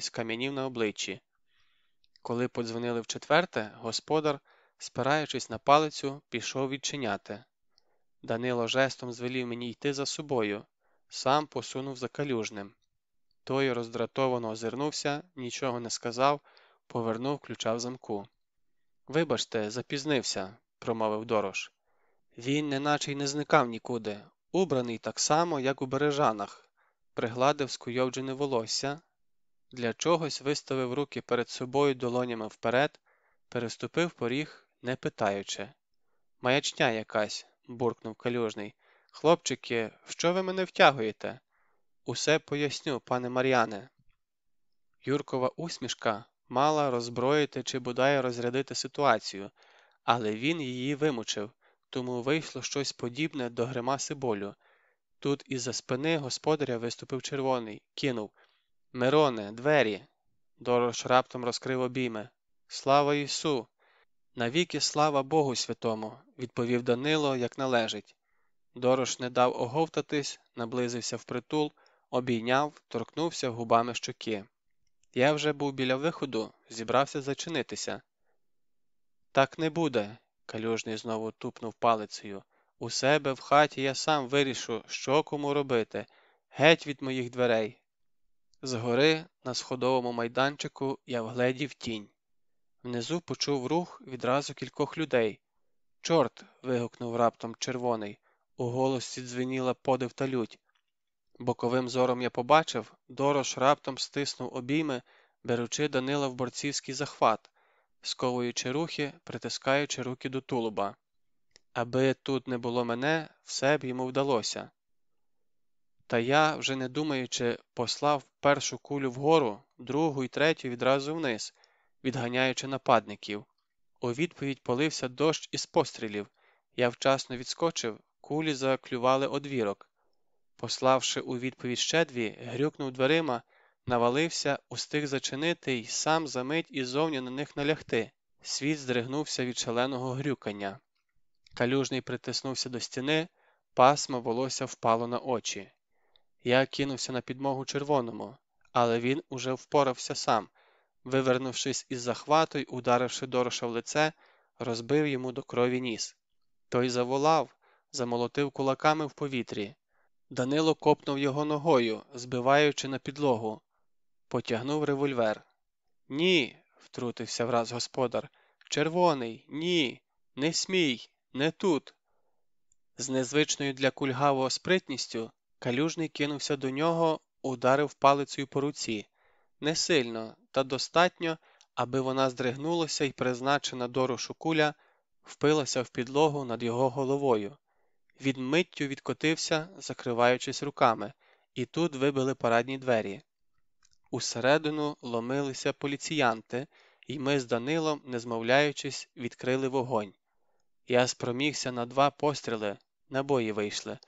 скам'янів на обличчі. Коли подзвонили вчетверте, господар, спираючись на палицю, пішов відчиняти. Данило жестом звелів мені йти за собою, сам посунув за калюжним. Той роздратовано озирнувся, нічого не сказав, повернув ключа в замку. Вибачте, запізнився, промовив Дорош. Він неначе й не зникав нікуди, убраний так само, як у бережанах, пригладив скуйовджене волосся, для чогось виставив руки перед собою долонями вперед, переступив поріг, не питаючи. Маячня якась, буркнув калюжний. Хлопчики, в що ви мене втягуєте? Усе поясню, пане Мар'яне. Юркова усмішка мала роззброїти чи бодай розрядити ситуацію, але він її вимучив, тому вийшло щось подібне до гримаси болю. Тут із-за спини господаря виступив червоний, кинув Мироне, двері. Дорош раптом розкрив обійми. Слава Ісу! Навіки слава Богу Святому, відповів Данило, як належить. Дорош не дав оговтатись, наблизився впритул, обійняв, торкнувся губами щоки. Я вже був біля виходу, зібрався зачинитися. Так не буде, калюжний знову тупнув палицею. У себе в хаті я сам вирішу, що кому робити. Геть від моїх дверей. Згори, на сходовому майданчику, я вгледів тінь. Внизу почув рух відразу кількох людей. Чорт. вигукнув раптом червоний. У голосі дзвеніла подив та лють. Боковим зором я побачив, дорош раптом стиснув обійми, беручи Данила в борцівський захват, сковуючи рухи, притискаючи руки до тулуба. Аби тут не було мене, все б йому вдалося. Та я, вже не думаючи, послав першу кулю вгору, другу і третю відразу вниз, відганяючи нападників. У відповідь полився дощ із пострілів. Я вчасно відскочив, кулі заклювали одвірок. Пославши у відповідь ще дві, грюкнув дверима, навалився, устиг зачинити й сам за мить іззовні на них налягти. Світ здригнувся від шаленого грюкання. Калюжний притиснувся до стіни, пасма волосся впало на очі. Я кинувся на підмогу червоному, але він уже впорався сам, вивернувшись із захвату й ударивши дороша в лице, розбив йому до крові ніс. Той заволав, замолотив кулаками в повітрі. Данило копнув його ногою, збиваючи на підлогу. Потягнув револьвер. Ні, втрутився враз господар. Червоний, ні, не смій, не тут. З незвичною для кульгавого спритністю калюжний кинувся до нього, ударив палицею по руці. Не сильно, та достатньо, аби вона здригнулася і призначена дорошу куля впилася в підлогу над його головою. Він миттю відкотився, закриваючись руками, і тут вибили парадні двері. Усередину ломилися поліціянти, і ми з Данилом, не змовляючись, відкрили вогонь. Я спромігся на два постріли, набої вийшли.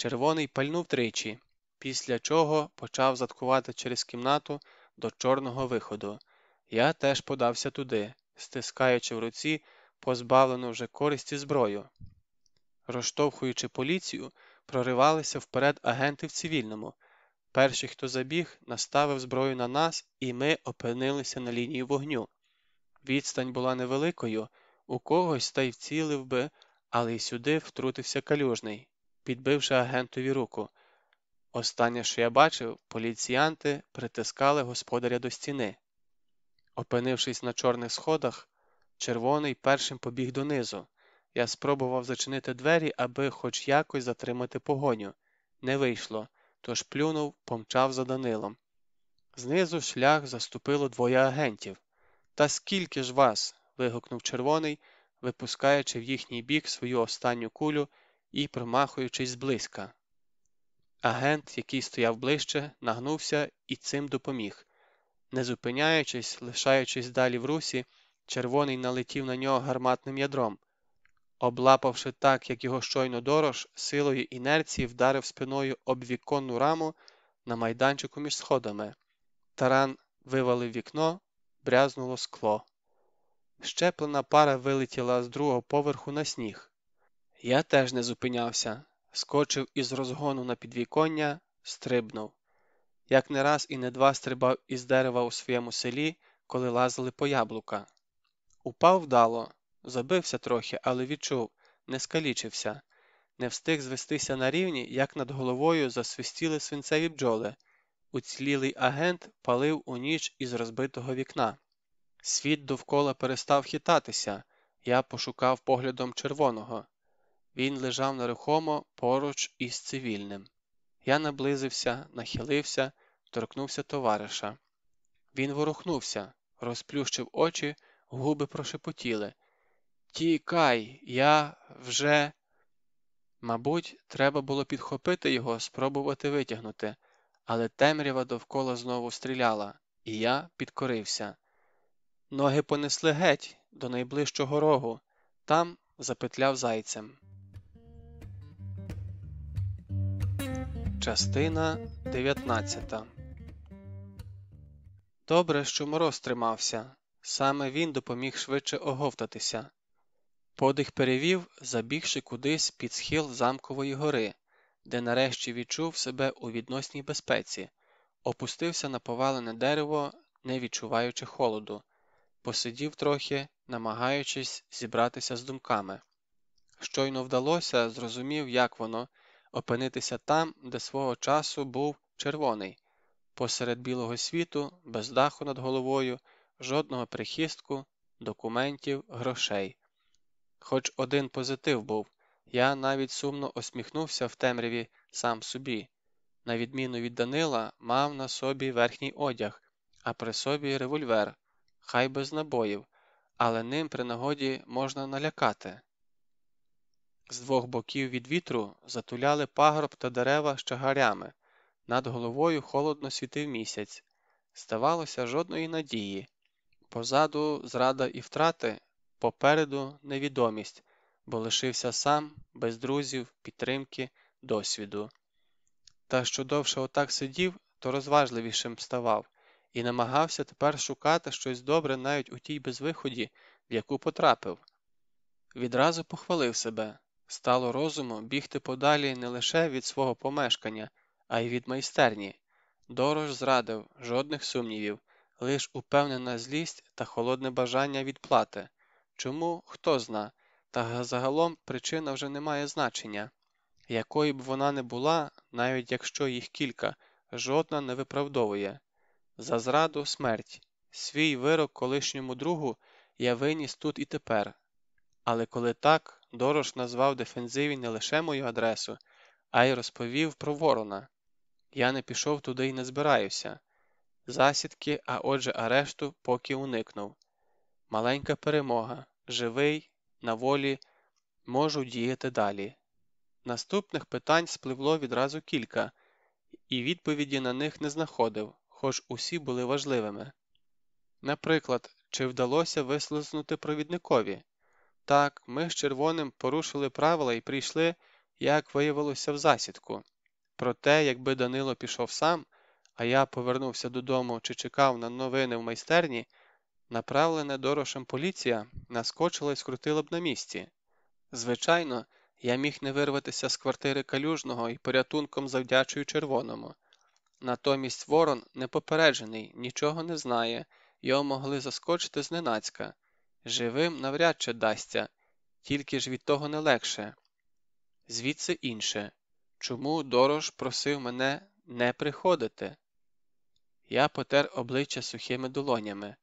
Червоний пальнув тричі, після чого почав заткувати через кімнату до чорного виходу. Я теж подався туди, стискаючи в руці позбавлену вже користі зброю. Розштовхуючи поліцію, проривалися вперед агенти в цивільному. Перший, хто забіг, наставив зброю на нас, і ми опинилися на лінії вогню. Відстань була невеликою, у когось та й вцілив би, але й сюди втрутився калюжний, підбивши агентові руку. Останнє, що я бачив, поліціянти притискали господаря до стіни. Опинившись на чорних сходах, червоний першим побіг донизу. Я спробував зачинити двері, аби хоч якось затримати погоню. Не вийшло, тож плюнув, помчав за Данилом. Знизу шлях заступило двоє агентів. Та скільки ж вас? вигукнув червоний, випускаючи в їхній бік свою останню кулю і промахуючись зблизька. Агент, який стояв ближче, нагнувся і цим допоміг. Не зупиняючись, лишаючись далі в русі, червоний налетів на нього гарматним ядром. Облапавши так, як його щойно дорож, силою інерції вдарив спиною об віконну раму на майданчику між сходами. Таран вивалив вікно, брязнуло скло. Щеплена пара вилетіла з другого поверху на сніг. Я теж не зупинявся, скочив із розгону на підвіконня, стрибнув. як не раз і не два стрибав із дерева у своєму селі, коли лазили по яблука. Упав вдало, забився трохи, але відчув, не скалічився, не встиг звестися на рівні, як над головою засвистіли свинцеві бджоли. Уцілілий агент палив у ніч із розбитого вікна. Світ довкола перестав хитатися, я пошукав поглядом червоного. Він лежав нерухомо поруч із цивільним. Я наблизився, нахилився, торкнувся товариша. Він ворухнувся, розплющив очі, губи прошепотіли. Тікай, я вже. Мабуть, треба було підхопити його, спробувати витягнути, але темрява довкола знову стріляла, і я підкорився. Ноги понесли геть до найближчого рогу, там запетляв зайцем. Частина 19 Добре, що мороз тримався. Саме він допоміг швидше оговтатися. Подих перевів, забігши кудись під схил замкової гори, де нарешті відчув себе у відносній безпеці, опустився на повалене дерево, не відчуваючи холоду, посидів трохи, намагаючись зібратися з думками. Щойно вдалося, зрозумів, як воно опинитися там, де свого часу був червоний, посеред білого світу, без даху над головою, жодного прихистку, документів, грошей. Хоч один позитив був, я навіть сумно осміхнувся в темряві сам собі. На відміну від Данила, мав на собі верхній одяг, а при собі револьвер, хай без набоїв, але ним при нагоді можна налякати. З двох боків від вітру затуляли пагорб та дерева з чагарями, над головою холодно світив місяць. Здавалося, жодної надії. Позаду зрада і втрати, попереду невідомість, бо лишився сам, без друзів, підтримки, досвіду. Та що довше отак сидів, то розважливішим ставав, і намагався тепер шукати щось добре навіть у тій безвиході, в яку потрапив. Відразу похвалив себе стало розуму бігти подалі не лише від свого помешкання, а й від майстерні. Дорож зрадив, жодних сумнівів, лиш упевнена злість та холодне бажання відплати. Чому хто зна, та загалом причина вже не має значення. Якою б вона не була, навіть якщо їх кілька, жодна не виправдовує. За зраду смерть, свій вирок колишньому другу я виніс тут і тепер. Але коли так, Дорош назвав дефензиві не лише мою адресу, а й розповів про ворона. Я не пішов туди і не збираюся. Засідки, а отже, арешту поки уникнув. Маленька перемога, живий, на волі, можу діяти далі. Наступних питань спливло відразу кілька, і відповіді на них не знаходив, хоч усі були важливими. Наприклад, чи вдалося вислизнути провідникові? Так, ми з червоним порушили правила і прийшли, як виявилося, в засідку. Проте, якби Данило пішов сам, а я повернувся додому чи чекав на новини в майстерні, направлена дорошем поліція наскочила і скрутила б на місці. Звичайно, я міг не вирватися з квартири калюжного і порятунком завдячую червоному. Натомість ворон непопереджений, нічого не знає, його могли заскочити зненацька. Живим навряд чи дасться, тільки ж від того не легше. Звідси інше. Чому дорож просив мене не приходити? Я потер обличчя сухими долонями.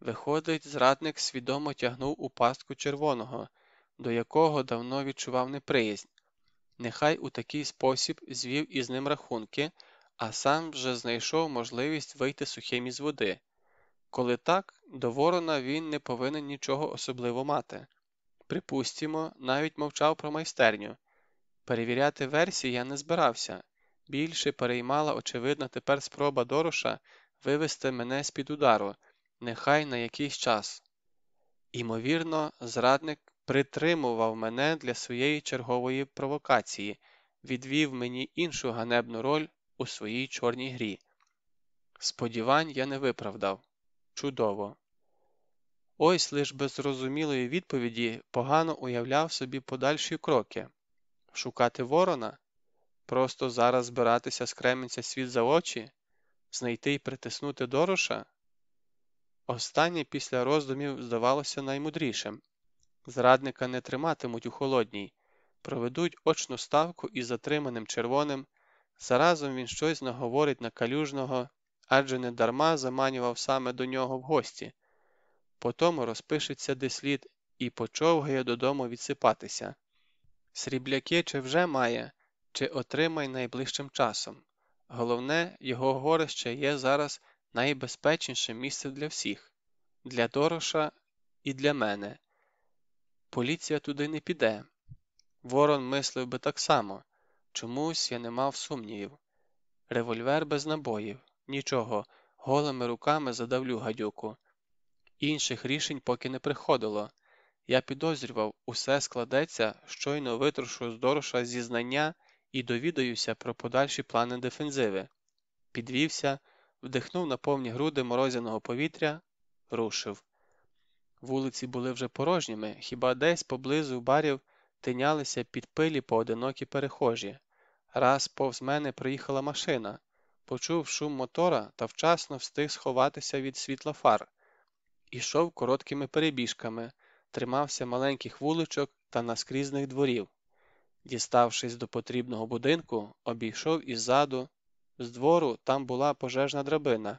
Виходить, зрадник свідомо тягнув у пастку червоного, до якого давно відчував неприязнь. Нехай у такий спосіб звів із ним рахунки, а сам вже знайшов можливість вийти сухим із води. Коли так, до Ворона він не повинен нічого особливо мати. Припустімо, навіть мовчав про майстерню. Перевіряти версії я не збирався. Більше переймала очевидна тепер спроба Дороша вивести мене з-під удару, нехай на якийсь час. Імовірно, зрадник притримував мене для своєї чергової провокації, відвів мені іншу ганебну роль у своїй чорній грі. Сподівань я не виправдав. Чудово. Ось лиш без зрозумілої відповіді погано уявляв собі подальші кроки шукати ворона, просто зараз збиратися з Кременця світ за очі, знайти й притиснути Дороша? Останнє після роздумів здавалося наймудрішим. Зрадника не триматимуть у холодній, проведуть очну ставку із затриманим червоним, заразом він щось наговорить на калюжного, адже не дарма заманював саме до нього в гості. Потому розпишеться де слід і почовгає додому відсипатися. Срібляки чи вже має, чи отримає найближчим часом. Головне, його горище є зараз найбезпечнішим місцем для всіх, для Дороша і для мене. Поліція туди не піде. Ворон мислив би так само. Чомусь я не мав сумнівів. Револьвер без набоїв, нічого, голими руками задавлю гадюку. Інших рішень поки не приходило. Я підозрював, усе складеться, щойно витрушу з Дороша зізнання і довідаюся про подальші плани дефензиви. Підвівся, вдихнув на повні груди морозяного повітря, рушив. Вулиці були вже порожніми, хіба десь поблизу барів тинялися під пилі поодинокі перехожі. Раз повз мене проїхала машина, почув шум мотора та вчасно встиг сховатися від світла фар. Ішов короткими перебіжками, тримався маленьких вуличок та наскрізних дворів. Діставшись до потрібного будинку, обійшов іззаду. З двору там була пожежна драбина.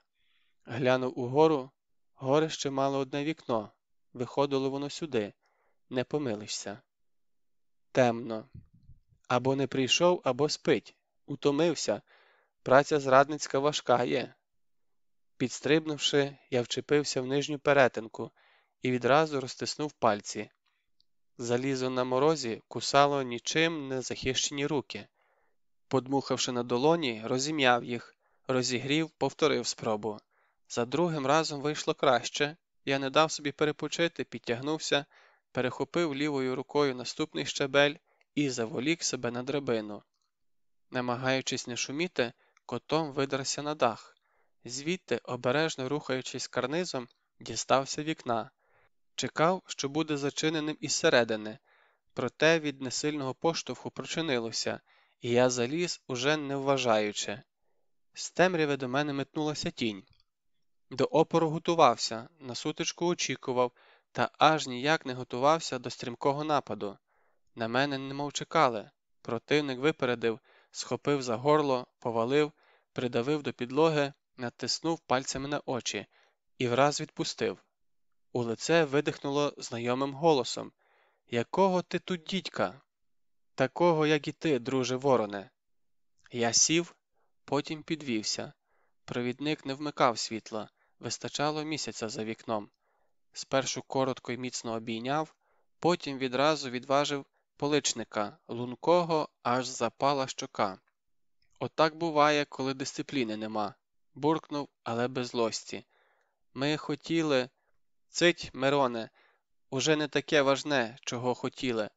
Глянув угору, горище мало одне вікно. Виходило воно сюди, не помилишся. Темно. Або не прийшов, або спить. Утомився. Праця зрадницька важка є. Підстрибнувши, я вчепився в нижню перетинку і відразу розтиснув пальці. Залізо на морозі кусало нічим не захищені руки. Подмухавши на долоні, розім'яв їх, розігрів, повторив спробу. За другим разом вийшло краще. Я не дав собі перепочити, підтягнувся, перехопив лівою рукою наступний щебель і заволік себе на драбину. Намагаючись не шуміти, котом видерся на дах. Звідти, обережно рухаючись карнизом, дістався вікна. Чекав, що буде зачиненим із середини, проте від несильного поштовху прочинилося, і я заліз, уже не вважаючи. З темряви до мене метнулася тінь. До опору готувався, на сутичку очікував, та аж ніяк не готувався до стрімкого нападу. На мене немов чекали. Противник випередив, схопив за горло, повалив, придавив до підлоги, натиснув пальцями на очі і враз відпустив. У лице видихнуло знайомим голосом Якого ти тут дідька? Такого, як і ти, друже вороне. Я сів, потім підвівся. Провідник не вмикав світла, вистачало місяця за вікном. Спершу коротко й міцно обійняв, потім відразу відважив поличника, лункого аж запала щока. Отак буває, коли дисципліни нема. Буркнув, але без злості. Ми хотіли. Цить, Мироне, уже не таке важне, чого хотіли.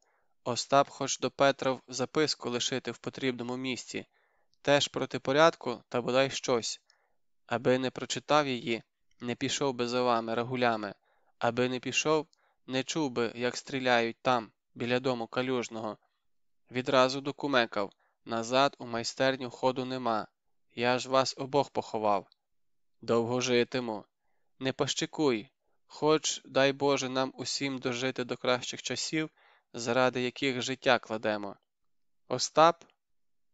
Остап хоч до Петра записку лишити в потрібному місці, теж проти порядку та бодай щось. Аби не прочитав її, не пішов би за вами рагулями, аби не пішов, не чув би, як стріляють там, біля дому калюжного. Відразу докумекав назад у майстерню ходу нема. Я ж вас обох поховав. Довго житиму. Не пощекуй, хоч, дай Боже, нам усім дожити до кращих часів, заради яких життя кладемо. Остап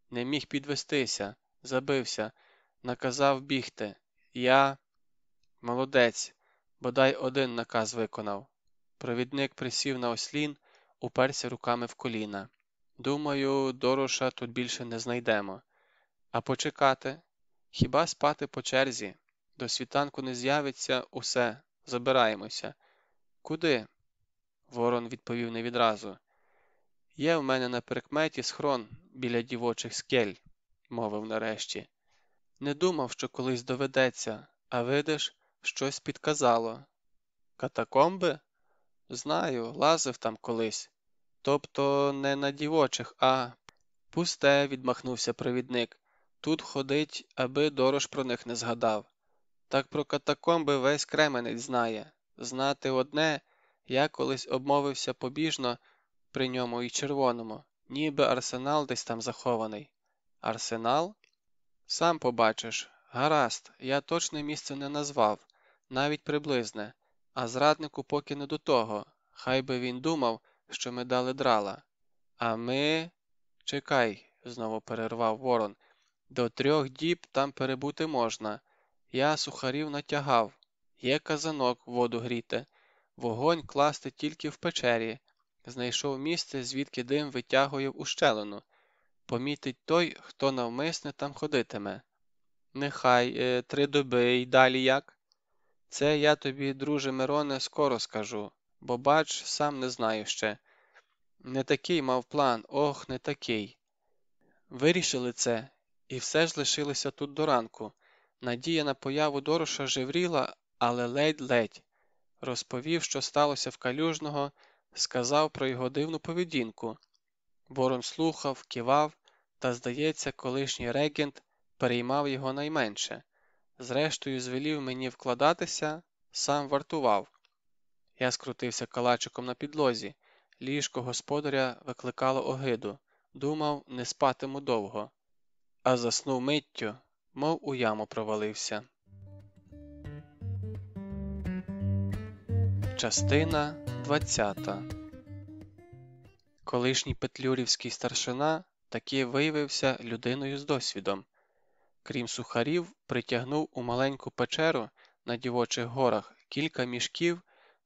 не міг підвестися, забився, наказав бігти. Я молодець, бодай один наказ виконав. Провідник присів на ослін, уперся руками в коліна. Думаю, дороша тут більше не знайдемо. А почекати? Хіба спати по черзі? До світанку не з'явиться усе, забираємося. Куди? Ворон відповів не відразу. Є в мене на перекметі схрон біля дівочих скель, мовив нарешті. Не думав, що колись доведеться, а видиш, щось підказало. Катакомби? Знаю, лазив там колись. Тобто не на дівочих, а. Пусте, відмахнувся провідник. Тут ходить, аби дорож про них не згадав. Так про катакомби весь кременець знає. Знати одне, я колись обмовився побіжно при ньому і червоному, ніби арсенал десь там захований. Арсенал? Сам побачиш, Гаразд, я точне місце не назвав, навіть приблизне, а зраднику поки не до того. Хай би він думав, що ми дали драла. А ми. Чекай, знову перервав ворон. До трьох діб там перебути можна. Я сухарів натягав, є казанок воду гріти, вогонь класти тільки в печері. Знайшов місце, звідки дим витягує в ущелину. Помітить той, хто навмисне там ходитиме. Нехай е, три доби й далі як. Це я тобі, друже Мироне, скоро скажу, бо бач, сам не знаю ще. Не такий мав план, ох, не такий. Вирішили це, і все ж лишилися тут до ранку. Надія на появу Дороша жевріла, але ледь-ледь. Розповів, що сталося в калюжного, сказав про його дивну поведінку. Ворон слухав, кивав, та, здається, колишній регент переймав його найменше. Зрештою, звелів мені вкладатися, сам вартував. Я скрутився калачиком на підлозі. Ліжко господаря викликало огиду. Думав, не спатиму довго, а заснув миттю, мов у яму провалився. Частина 20 Колишній петлюрівський старшина таки виявився людиною з досвідом. Крім сухарів, притягнув у маленьку печеру на дівочих горах кілька мішків,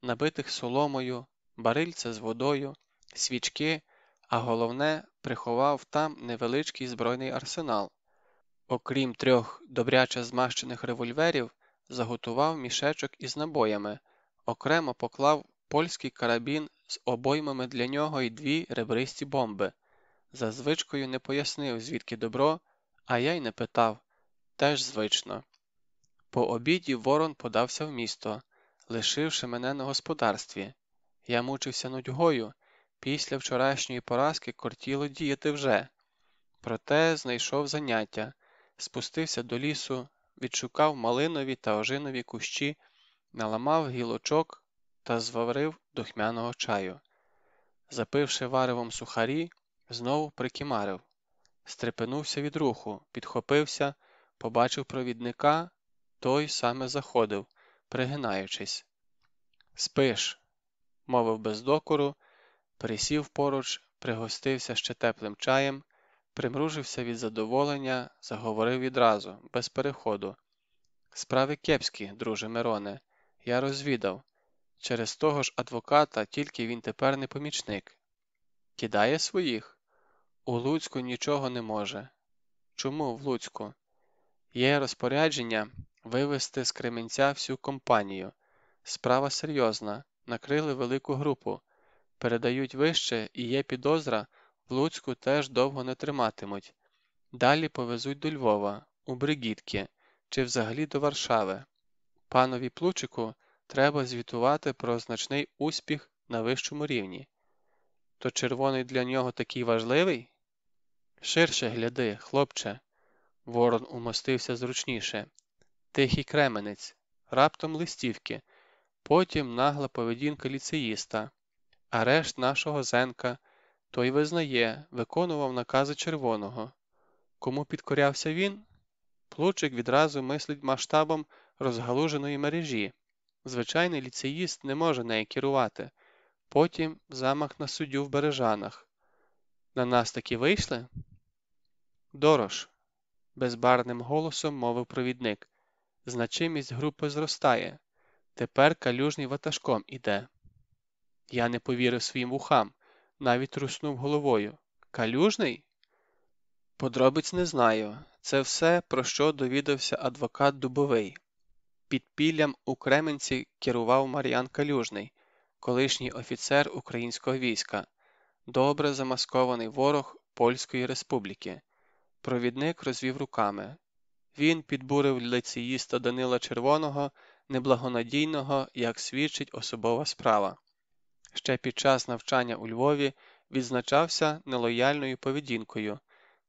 набитих соломою, барильце з водою, свічки, а головне, приховав там невеличкий збройний арсенал. Окрім трьох добряче змащених револьверів, заготував мішечок із набоями, окремо поклав польський карабін з обоймами для нього і дві ребристі бомби. За звичкою не пояснив, звідки добро, а я й не питав теж звично. По обіді ворон подався в місто, лишивши мене на господарстві. Я мучився нудьгою, після вчорашньої поразки кортіло діяти вже. Проте знайшов заняття, спустився до лісу, відшукав малинові та ожинові кущі, наламав гілочок та зварив духмяного чаю. Запивши варевом сухарі, знову прикимарив, стрепенувся від руху, підхопився, побачив провідника, той саме заходив, пригинаючись. Спиш, мовив без докору, присів поруч, пригостився ще теплим чаєм, примружився від задоволення, заговорив відразу, без переходу. Справи кепські, друже Мироне, я розвідав. Через того ж адвоката тільки він тепер не помічник. Кидає своїх? У Луцьку нічого не може. Чому в Луцьку? Є розпорядження вивезти з Кременця всю компанію. Справа серйозна, накрили велику групу, передають вище і є підозра, в Луцьку теж довго не триматимуть. Далі повезуть до Львова, у Бригітки чи взагалі до Варшави. Панові Плучику треба звітувати про значний успіх на вищому рівні. То червоний для нього такий важливий? Ширше гляди, хлопче. Ворон умостився зручніше. Тихий кременець, раптом листівки, потім нагла поведінка ліцеїста, арешт нашого зенка, той визнає, виконував накази червоного. Кому підкорявся він? Плучик відразу мислить масштабом розгалуженої мережі. Звичайний ліцеїст не може нею керувати. Потім замах на суддю в Бережанах. На нас таки вийшли? Дорож, безбарним голосом мовив провідник. Значимість групи зростає. Тепер калюжний ватажком іде. Я не повірив своїм вухам, навіть труснув головою. Калюжний? Подробиць не знаю. Це все, про що довідався адвокат Дубовий. Під піллям у Кременці керував Мар'ян Калюжний, колишній офіцер українського війська, добре замаскований ворог Польської Республіки. Провідник розвів руками. Він підбурив лицеїста Данила Червоного, неблагонадійного, як свідчить особова справа. Ще під час навчання у Львові відзначався нелояльною поведінкою.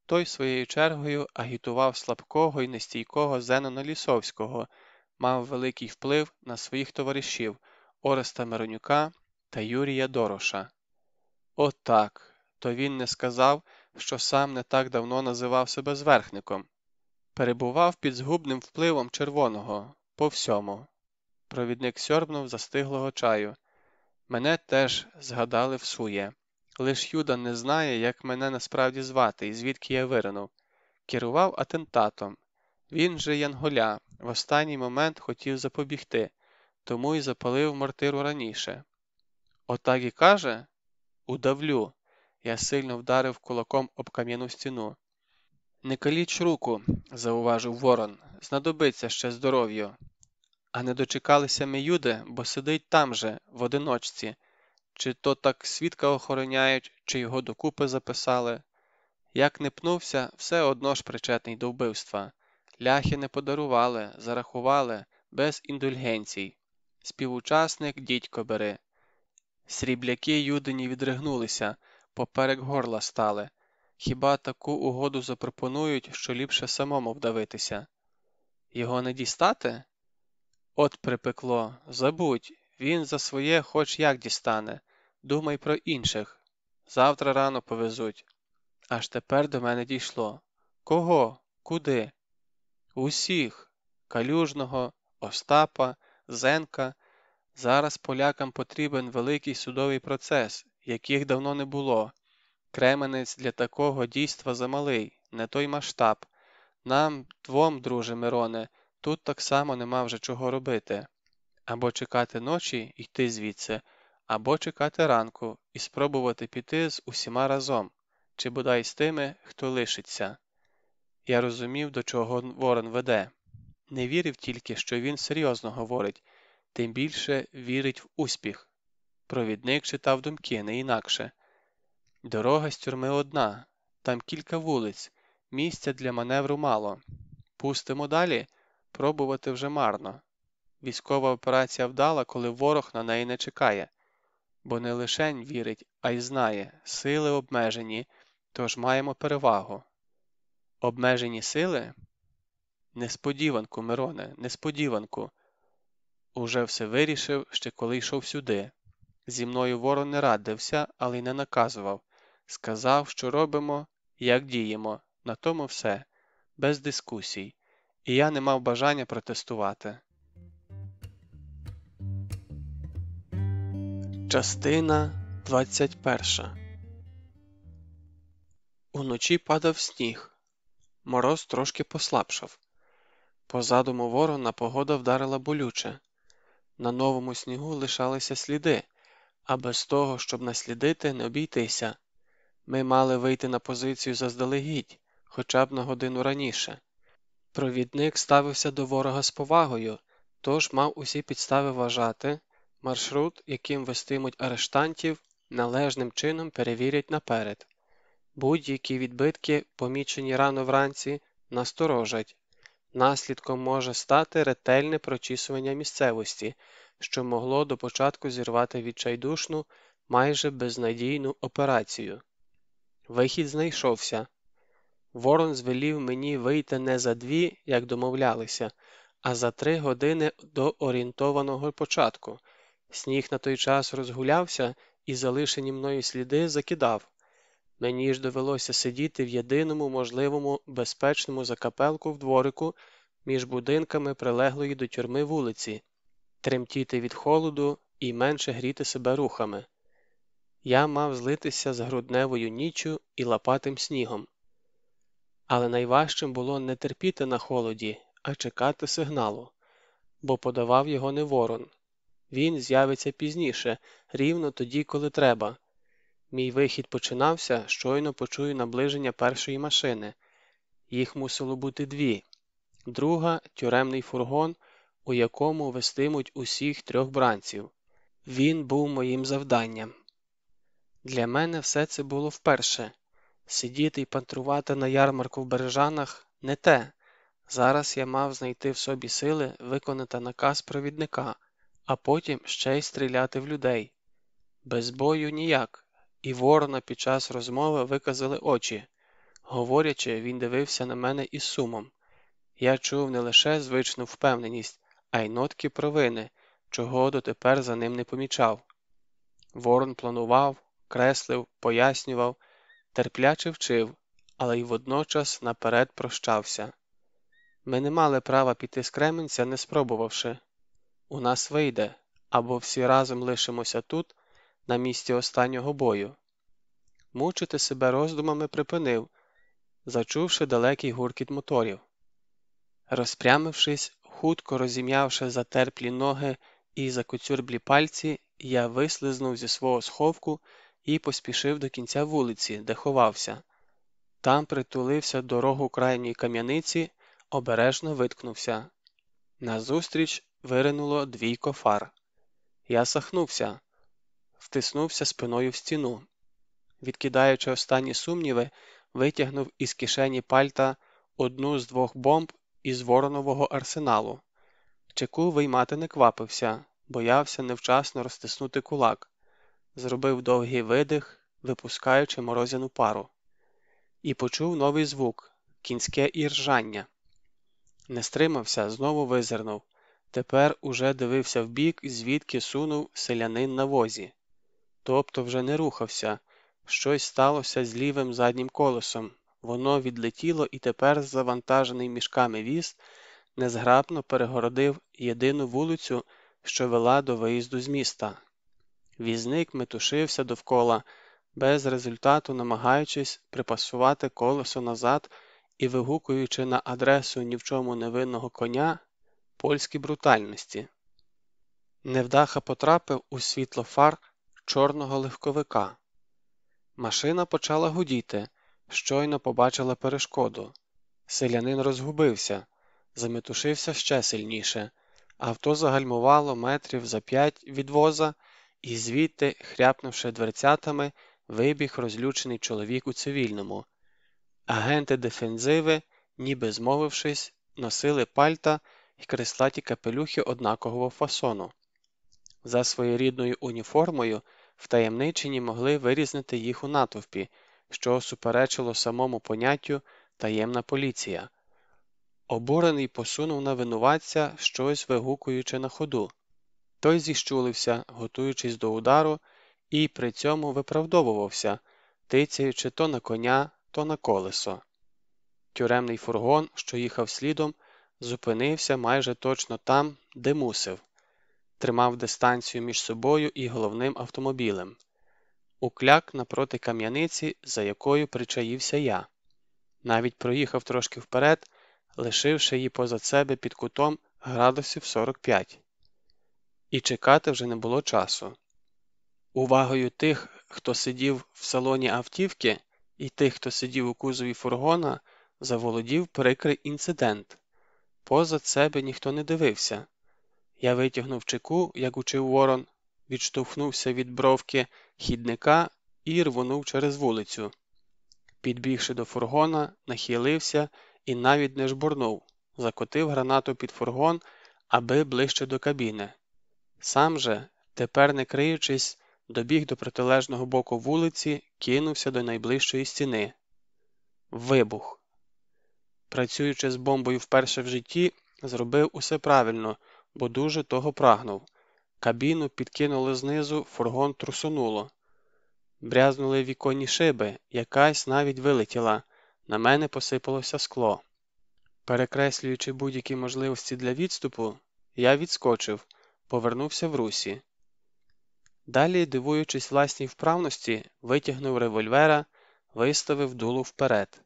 Той своєю чергою агітував слабкого і нестійкого Зенона Лісовського, мав великий вплив на своїх товаришів Ореста Миронюка та Юрія Дороша. От так, то він не сказав, що сам не так давно називав себе зверхником. Перебував під згубним впливом червоного по всьому. Провідник сьорбнув застиглого чаю. Мене теж згадали всує. Лиш Юда не знає, як мене насправді звати і звідки я виринув. Керував атентатом. Він же Янголя в останній момент хотів запобігти, тому й запалив мортиру раніше. Отак і каже удавлю. Я сильно вдарив кулаком об кам'яну стіну. Не каліч руку, зауважив ворон, знадобиться ще здоров'ю. А не дочекалися ми Юди, бо сидить там же, в одиночці, чи то так свідка охороняють, чи його докупи записали. Як не пнувся, все одно ж причетний до вбивства. Ляхи не подарували, зарахували, без індульгенцій. Співучасник дідько бери. Срібляки юдині відригнулися, поперек горла стали. Хіба таку угоду запропонують, що ліпше самому вдавитися? Його не дістати? От припекло, забудь, він за своє хоч як дістане. Думай про інших. Завтра рано повезуть. Аж тепер до мене дійшло. Кого? Куди? Усіх. Калюжного, Остапа, Зенка. Зараз полякам потрібен великий судовий процес, яких давно не було. Кременець для такого дійства замалий, не той масштаб. Нам двом, друже Мироне, тут так само нема вже чого робити. Або чекати ночі і йти звідси, або чекати ранку і спробувати піти з усіма разом, чи бодай з тими, хто лишиться. Я розумів, до чого Ворон веде. Не вірив тільки, що він серйозно говорить, тим більше вірить в успіх. Провідник читав думки не інакше. Дорога з тюрми одна, там кілька вулиць, місця для маневру мало. Пустимо далі, пробувати вже марно. Військова операція вдала, коли ворог на неї не чекає, бо не лишень вірить, а й знає, сили обмежені, тож маємо перевагу. Обмежені сили? Несподіванку, Мироне, несподіванку. Уже все вирішив, ще коли йшов сюди. Зі мною ворон не радився, але й не наказував. Сказав, що робимо, як діємо, на тому все, без дискусій, і я не мав бажання протестувати. Частина 21 Уночі падав сніг. Мороз трошки послабшав. Позадуму ворона погода вдарила болюче. На новому снігу лишалися сліди, а без того, щоб наслідити, не обійтися. Ми мали вийти на позицію заздалегідь, хоча б на годину раніше. Провідник ставився до ворога з повагою, тож мав усі підстави вважати, маршрут, яким вестимуть арештантів, належним чином перевірять наперед. Будь-які відбитки, помічені рано вранці, насторожать. Наслідком може стати ретельне прочісування місцевості, що могло до початку зірвати відчайдушну, майже безнадійну операцію. Вихід знайшовся. Ворон звелів мені вийти не за дві, як домовлялися, а за три години до орієнтованого початку. Сніг на той час розгулявся і залишені мною сліди закидав. Мені ж довелося сидіти в єдиному можливому безпечному закапелку в дворику між будинками прилеглої до тюрми вулиці, тремтіти від холоду і менше гріти себе рухами. Я мав злитися з грудневою ніччю і лопатим снігом. Але найважчим було не терпіти на холоді, а чекати сигналу, бо подавав його не ворон. Він з'явиться пізніше, рівно тоді, коли треба. Мій вихід починався, щойно почую наближення першої машини. Їх мусило бути дві, друга тюремний фургон, у якому вестимуть усіх трьох бранців. Він був моїм завданням. Для мене все це було вперше сидіти і пантрувати на ярмарку в Бережанах не те. Зараз я мав знайти в собі сили виконати наказ провідника, а потім ще й стріляти в людей. Без бою ніяк і ворона під час розмови виказали очі. Говорячи, він дивився на мене із сумом. Я чув не лише звичну впевненість, а й нотки провини, чого дотепер за ним не помічав. Ворон планував, креслив, пояснював, терпляче вчив, але й водночас наперед прощався. Ми не мали права піти з Кременця, не спробувавши. У нас вийде, або всі разом лишимося тут, на місці останнього бою. Мучити себе роздумами припинив, зачувши далекий гуркіт моторів. Розпрямившись, хутко розім'явши затерплі ноги і закоцюрблі пальці, я вислизнув зі свого сховку і поспішив до кінця вулиці, де ховався. Там притулився до рогу крайньої кам'яниці, обережно виткнувся. Назустріч виринуло двійко фар. Я сахнувся, втиснувся спиною в стіну. Відкидаючи останні сумніви, витягнув із кишені пальта одну з двох бомб із воронового арсеналу. Чеку виймати не квапився, боявся невчасно розтиснути кулак, зробив довгий видих, випускаючи морозяну пару, і почув новий звук кінське іржання. Не стримався, знову визирнув. Тепер уже дивився вбік, звідки сунув селянин на возі. Тобто вже не рухався, щось сталося з лівим заднім колесом. Воно відлетіло і тепер завантажений мішками віз незграбно перегородив єдину вулицю, що вела до виїзду з міста. Візник метушився довкола, без результату намагаючись припасувати колесо назад і вигукуючи на адресу ні в чому невинного коня польські брутальності. Невдаха потрапив у світло фар чорного легковика. Машина почала гудіти, щойно побачила перешкоду. Селянин розгубився, заметушився ще сильніше. Авто загальмувало метрів за п'ять від воза, і звідти, хряпнувши дверцятами, вибіг розлючений чоловік у цивільному. Агенти дефензиви, ніби змовившись, носили пальта і креслаті капелюхи однакового фасону. За своєрідною уніформою втаємничені могли вирізнити їх у натовпі, що суперечило самому поняттю таємна поліція. Обурений посунув на винуватця, щось вигукуючи на ходу. Той зіщулився, готуючись до удару, і при цьому виправдовувався, тицяючи то на коня, то на колесо. Тюремний фургон, що їхав слідом, зупинився майже точно там, де мусив, тримав дистанцію між собою і головним автомобілем, укляк напроти кам'яниці, за якою причаївся я. Навіть проїхав трошки вперед, лишивши її позад себе під кутом градусів 45. І чекати вже не було часу. Увагою тих, хто сидів в салоні автівки, і тих, хто сидів у кузові фургона, заволодів прикрий інцидент. Позад себе ніхто не дивився. Я витягнув чеку, як учив ворон, відштовхнувся від бровки хідника і рвонув через вулицю. Підбігши до фургона, нахилився і навіть не жбурнув, закотив гранату під фургон, аби ближче до кабіни. Сам же, тепер не криючись, добіг до протилежного боку вулиці, кинувся до найближчої стіни. Вибух. Працюючи з бомбою вперше в житті, зробив усе правильно, бо дуже того прагнув. Кабіну підкинули знизу, фургон трусонуло. Брязнули віконні шиби, якась навіть вилетіла. На мене посипалося скло. Перекреслюючи будь-які можливості для відступу, я відскочив, повернувся в русі. Далі, дивуючись власній вправності, витягнув револьвера, виставив дулу вперед.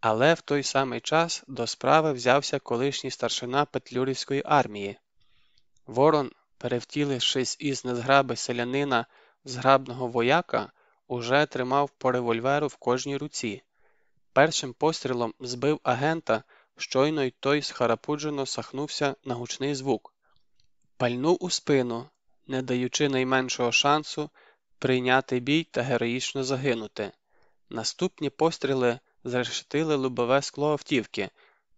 Але в той самий час до справи взявся колишній старшина Петлюрівської армії. Ворон, перевтілившись із незграби селянина в зграбного вояка, уже тримав по револьверу в кожній руці. Першим пострілом збив агента, щойно й той схарапуджено сахнувся на гучний звук. Пальнув у спину, не даючи найменшого шансу прийняти бій та героїчно загинути. Наступні постріли зрештили лобове скло автівки.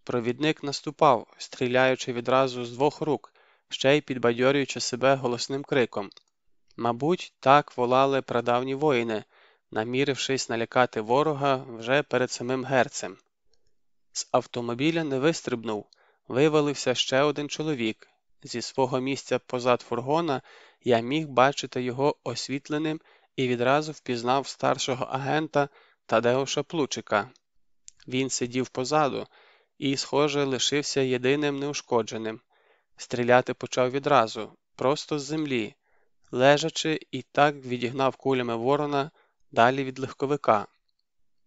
Провідник наступав, стріляючи відразу з двох рук, ще й підбадьорюючи себе голосним криком. Мабуть, так волали прадавні воїни, намірившись налякати ворога вже перед самим герцем. З автомобіля не вистрибнув, вивалився ще один чоловік. Зі свого місця позад фургона я міг бачити його освітленим і відразу впізнав старшого агента Тадеуша Плучика. Він сидів позаду, і, схоже, лишився єдиним неушкодженим. Стріляти почав відразу, просто з землі, лежачи, і так відігнав кулями ворона далі від легковика.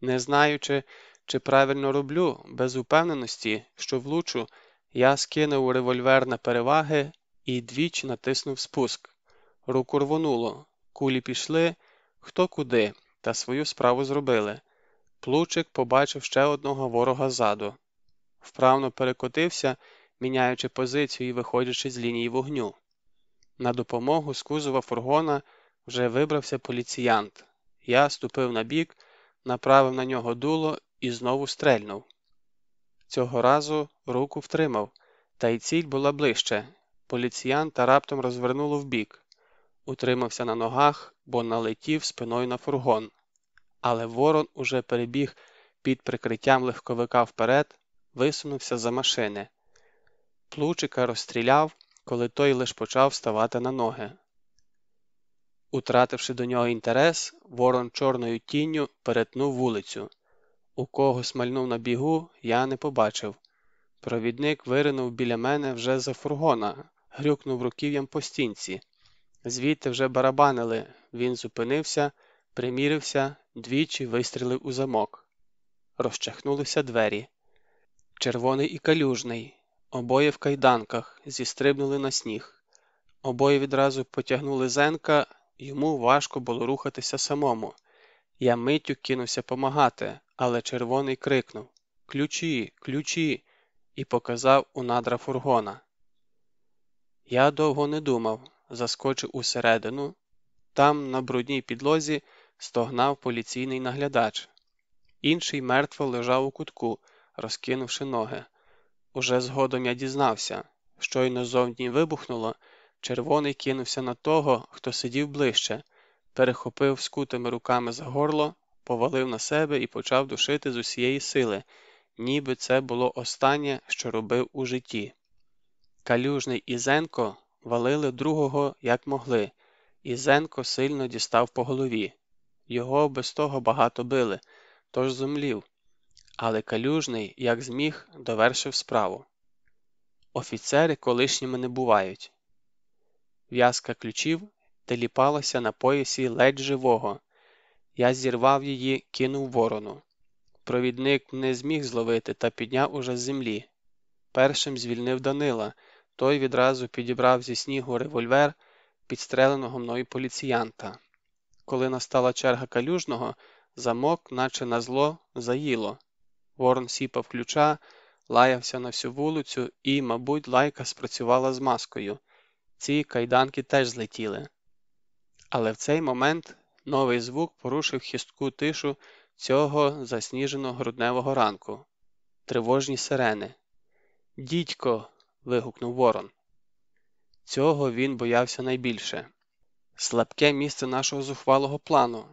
Не знаючи, чи правильно роблю, без упевненості, що влучу, я скинув револьвер на переваги і двічі натиснув спуск. Руку рвонуло, кулі пішли хто куди, та свою справу зробили. Плучик побачив ще одного ворога ззаду. Вправно перекотився, міняючи позицію і виходячи з лінії вогню. На допомогу з кузова фургона вже вибрався поліціянт. Я ступив на бік, направив на нього дуло і знову стрельнув. Цього разу руку втримав, та й ціль була ближче. Поліціянта раптом розвернуло вбік. Утримався на ногах, бо налетів спиною на фургон. Але ворон уже перебіг під прикриттям легковика вперед, висунувся за машини. Плучика розстріляв, коли той лиш почав ставати на ноги. Утративши до нього інтерес, ворон чорною тінню перетнув вулицю. У кого смальнув на бігу, я не побачив. Провідник виринув біля мене вже за фургона, грюкнув руків'ям по стінці. Звідти вже барабанили. Він зупинився, примірився, двічі вистрілив у замок. Розчахнулися двері. Червоний і калюжний, обоє в кайданках, зістрибнули на сніг. Обоє відразу потягнули зенка, йому важко було рухатися самому. Я миттю кинувся помагати, але червоний крикнув Ключі, ключі! і показав у надра фургона. Я довго не думав, заскочив усередину. Там, на брудній підлозі, стогнав поліційний наглядач. Інший мертво лежав у кутку, розкинувши ноги. Уже згодом я дізнався, щойно зовні вибухнуло, червоний кинувся на того, хто сидів ближче, перехопив скутими руками за горло, повалив на себе і почав душити з усієї сили, ніби це було останнє, що робив у житті. Калюжний і Зенко валили другого, як могли, і Зенко сильно дістав по голові. Його без того багато били, тож зумлів, але калюжний, як зміг, довершив справу. Офіцери колишніми не бувають. В'язка ключів теліпалася на поясі ледь живого. Я зірвав її, кинув ворону. Провідник не зміг зловити та підняв уже з землі. Першим звільнив Данила, той відразу підібрав зі снігу револьвер підстреленого мною поліціянта. Коли настала черга калюжного, замок, наче на зло, заїло. Ворон сіпав ключа, лаявся на всю вулицю і, мабуть, лайка спрацювала з маскою. Ці кайданки теж злетіли. Але в цей момент новий звук порушив хистку тишу цього засніженого грудневого ранку. Тривожні сирени. Дідько. вигукнув Ворон. Цього він боявся найбільше. Слабке місце нашого зухвалого плану.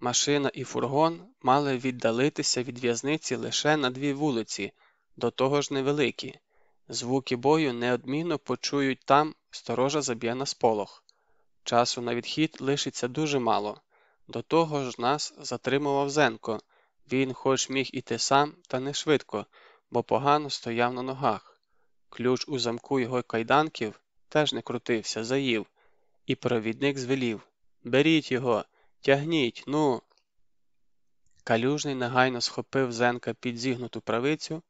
Машина і фургон мали віддалитися від в'язниці лише на дві вулиці, до того ж невеликі. Звуки бою неодмінно почують там, сторожа заб'є на сполох. Часу на відхід лишиться дуже мало. До того ж нас затримував Зенко. Він хоч міг іти сам, та не швидко, бо погано стояв на ногах. Ключ у замку його кайданків теж не крутився, заїв, і провідник звелів Беріть його, тягніть, ну. Калюжний негайно схопив Зенка під зігнуту правицю,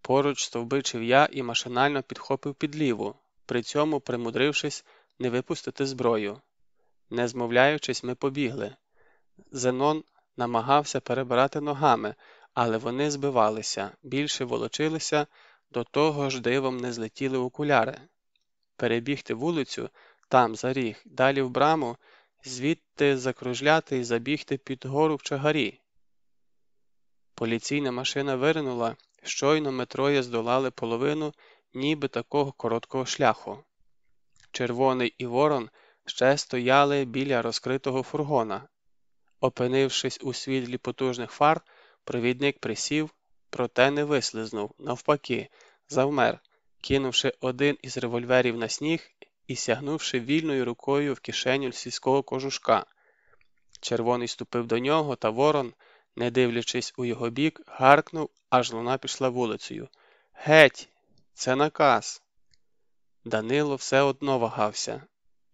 поруч стовбичив я і машинально підхопив під ліву, при цьому примудрившись не випустити зброю. Не змовляючись, ми побігли. Зенон намагався перебирати ногами, але вони збивалися, більше волочилися, до того ж дивом не злетіли окуляри. Перебігти вулицю, там за ріг, далі в браму, звідти закружляти і забігти під гору в чагарі. Поліційна машина виринула, щойно ми троє здолали половину ніби такого короткого шляху. Червоний і ворон ще стояли біля розкритого фургона. Опинившись у світлі потужних фар, провідник присів, проте не вислизнув, навпаки, завмер, кинувши один із револьверів на сніг і сягнувши вільною рукою в кишеню сільського кожушка. Червоний ступив до нього, та ворон, не дивлячись у його бік, гаркнув, аж луна пішла вулицею. Геть, це наказ. Данило все одно вагався,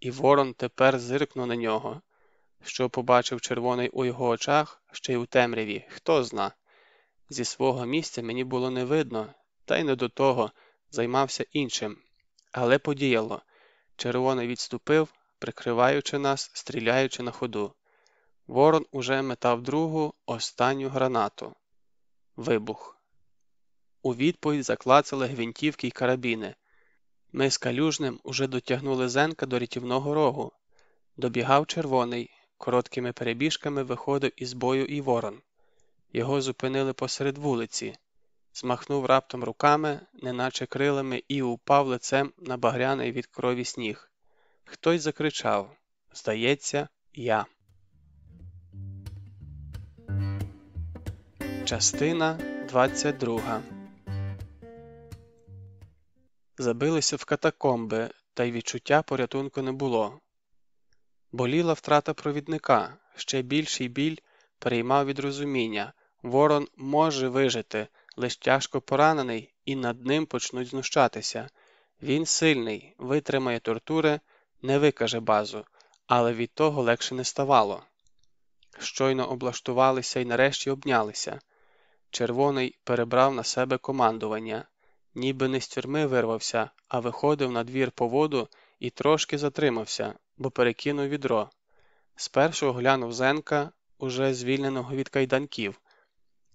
і ворон тепер зиркнув на нього. Що побачив червоний у його очах, ще й у темряві, хто зна. Зі свого місця мені було не видно, та й не до того займався іншим. Але подіяло. Червоний відступив, прикриваючи нас, стріляючи на ходу. Ворон уже метав другу, останню гранату. Вибух. У відповідь заклацали гвинтівки й карабіни. Ми з калюжним уже дотягнули зенка до рятівного рогу. Добігав червоний, короткими перебіжками виходив із бою і ворон. Його зупинили посеред вулиці, змахнув раптом руками, неначе крилами, і упав лицем на багряний від крові сніг. Хтось закричав Здається, я. Частина 22 Забилися в катакомби, та й відчуття порятунку не було. Боліла втрата провідника, ще більший біль переймав від розуміння ворон може вижити, лиш тяжко поранений, і над ним почнуть знущатися. Він сильний, витримає тортури, не викаже базу, але від того легше не ставало. Щойно облаштувалися і нарешті обнялися. Червоний перебрав на себе командування, ніби не з тюрми вирвався, а виходив на двір по воду і трошки затримався, бо перекинув відро. Спершу оглянув зенка, уже звільненого від кайданків.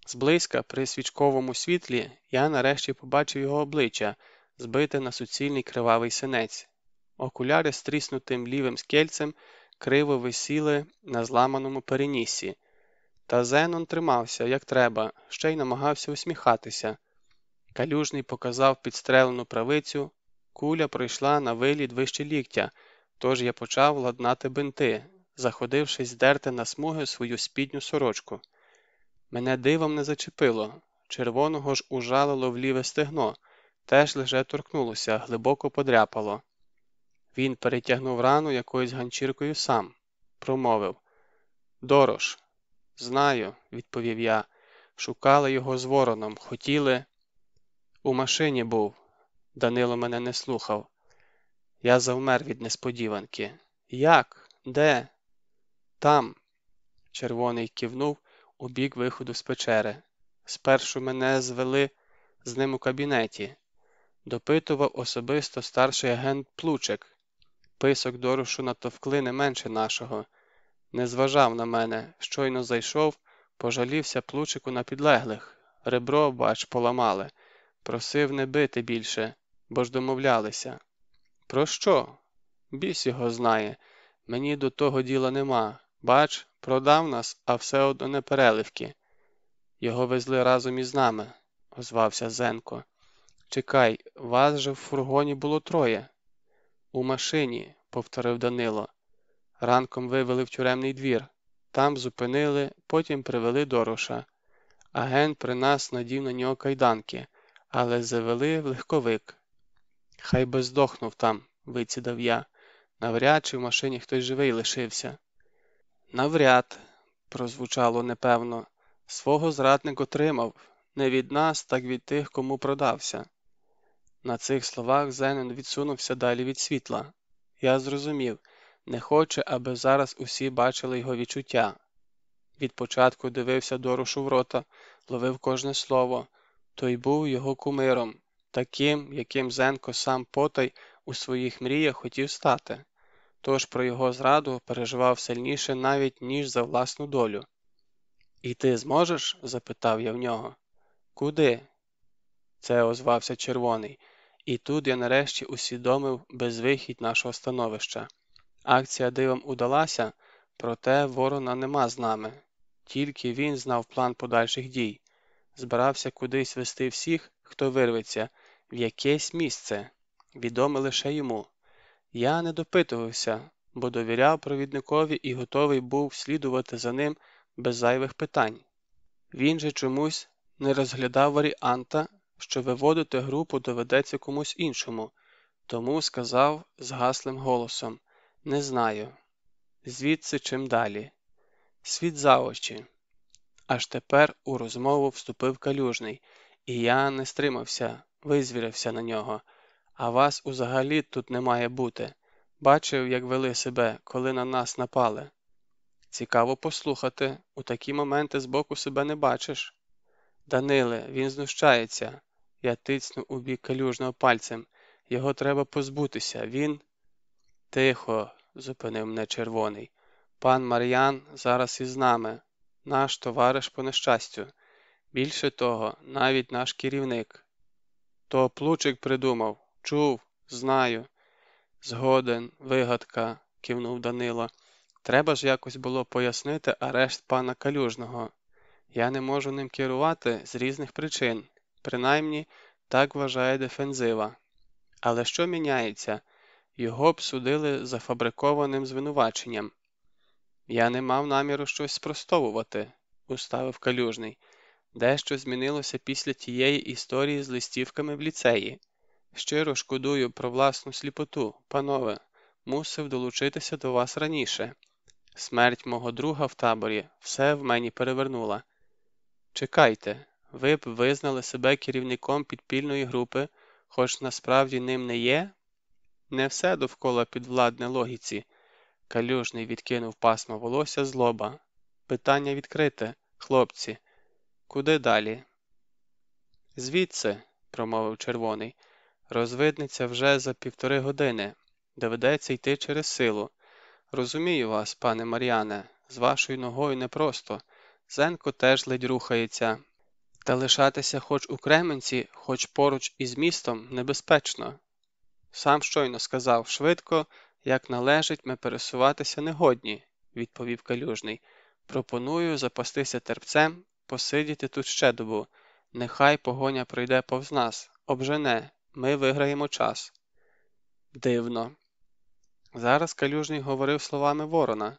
Зблизька, при свічковому світлі, я нарешті побачив його обличчя, збите на суцільний кривавий синець. Окуляри з тріснутим лівим скельцем криво висіли на зламаному переніссі. Та Зенон тримався, як треба, ще й намагався усміхатися. Калюжний показав підстрелену правицю, куля пройшла на виліт вище ліктя, тож я почав ладнати бинти, заходившись здерти на смуги свою спідню сорочку. Мене дивом не зачепило, червоного ж ужалило в ліве стегно, теж лише торкнулося, глибоко подряпало. Він перетягнув рану якоюсь ганчіркою сам, промовив Дорош. Знаю, відповів я. Шукали його з вороном, хотіли. У машині був. Данило мене не слухав. Я завмер від несподіванки. Як? Де? Там. Червоний кивнув у бік виходу з печери. Спершу мене звели з ним у кабінеті. Допитував особисто старший агент Плучик. Писок дорошу натовкли не менше нашого. Не зважав на мене, щойно зайшов, пожалівся плучику на підлеглих. Ребро, бач, поламали. Просив не бити більше, бо ж домовлялися. Про що? Біс його знає. Мені до того діла нема. Бач, продав нас, а все одно не переливки. Його везли разом із нами, озвався Зенко. Чекай, вас же в фургоні було троє. У машині, повторив Данило. Ранком вивели в тюремний двір, там зупинили, потім привели Дороша. Агент при нас надів на нього кайданки, але завели в легковик. Хай би здохнув там, вицідав я. Навряд чи в машині хтось живий лишився. Навряд, прозвучало непевно, свого зрадник отримав не від нас, так від тих, кому продався. На цих словах Зенен відсунувся далі від світла. Я зрозумів не хоче, аби зараз усі бачили його відчуття. Від початку дивився Дорошу в рота, ловив кожне слово, той був його кумиром, таким, яким Зенко сам потай у своїх мріях хотів стати, тож про його зраду переживав сильніше навіть, ніж за власну долю. І ти зможеш? запитав я в нього. Куди? Це озвався червоний, і тут я нарешті усвідомив безвихідь нашого становища. Акція дивом удалася, проте ворона нема з нами. Тільки він знав план подальших дій, збирався кудись вести всіх, хто вирветься, в якесь місце, відоме лише йому. Я не допитувався, бо довіряв провідникові і готовий був слідувати за ним без зайвих питань. Він же чомусь не розглядав варіанта, що виводити групу доведеться комусь іншому, тому сказав згаслим голосом не знаю. Звідси чим далі. Світ за очі. Аж тепер у розмову вступив калюжний, і я не стримався, визвірився на нього, а вас узагалі тут не має бути. Бачив, як вели себе, коли на нас напали. Цікаво послухати, у такі моменти збоку себе не бачиш. Даниле, він знущається. Я тицну у бік калюжного пальцем. Його треба позбутися. Він. Тихо, зупинив мене червоний. Пан Мар'ян зараз із нами, наш товариш по нещастю. Більше того, навіть наш керівник. То плучик придумав, чув, знаю. Згоден, вигадка, кивнув Данило. Треба ж якось було пояснити арешт пана калюжного. Я не можу ним керувати з різних причин, принаймні так вважає дефензива. Але що міняється? Його б судили зафабрикованим звинуваченням. Я не мав наміру щось спростовувати, уставив калюжний. Дещо змінилося після тієї історії з листівками в ліцеї. Щиро шкодую про власну сліпоту, панове, мусив долучитися до вас раніше. Смерть мого друга в таборі все в мені перевернула. Чекайте, ви б визнали себе керівником підпільної групи, хоч насправді ним не є? Не все довкола підвладне логіці. Калюжний відкинув пасмо волосся з лоба. Питання відкрите, хлопці. Куди далі? Звідси, промовив червоний, розвиднеться вже за півтори години. Доведеться йти через силу. Розумію вас, пане Мар'яне, з вашою ногою непросто. Зенко теж ледь рухається. Та лишатися хоч у Кременці, хоч поруч із містом, небезпечно. Сам щойно сказав швидко, як належить ми пересуватися негодні, відповів калюжний. Пропоную запастися терпцем, посидіти тут ще добу. Нехай погоня пройде повз нас, обжене, ми виграємо час. Дивно. Зараз калюжний говорив словами Ворона.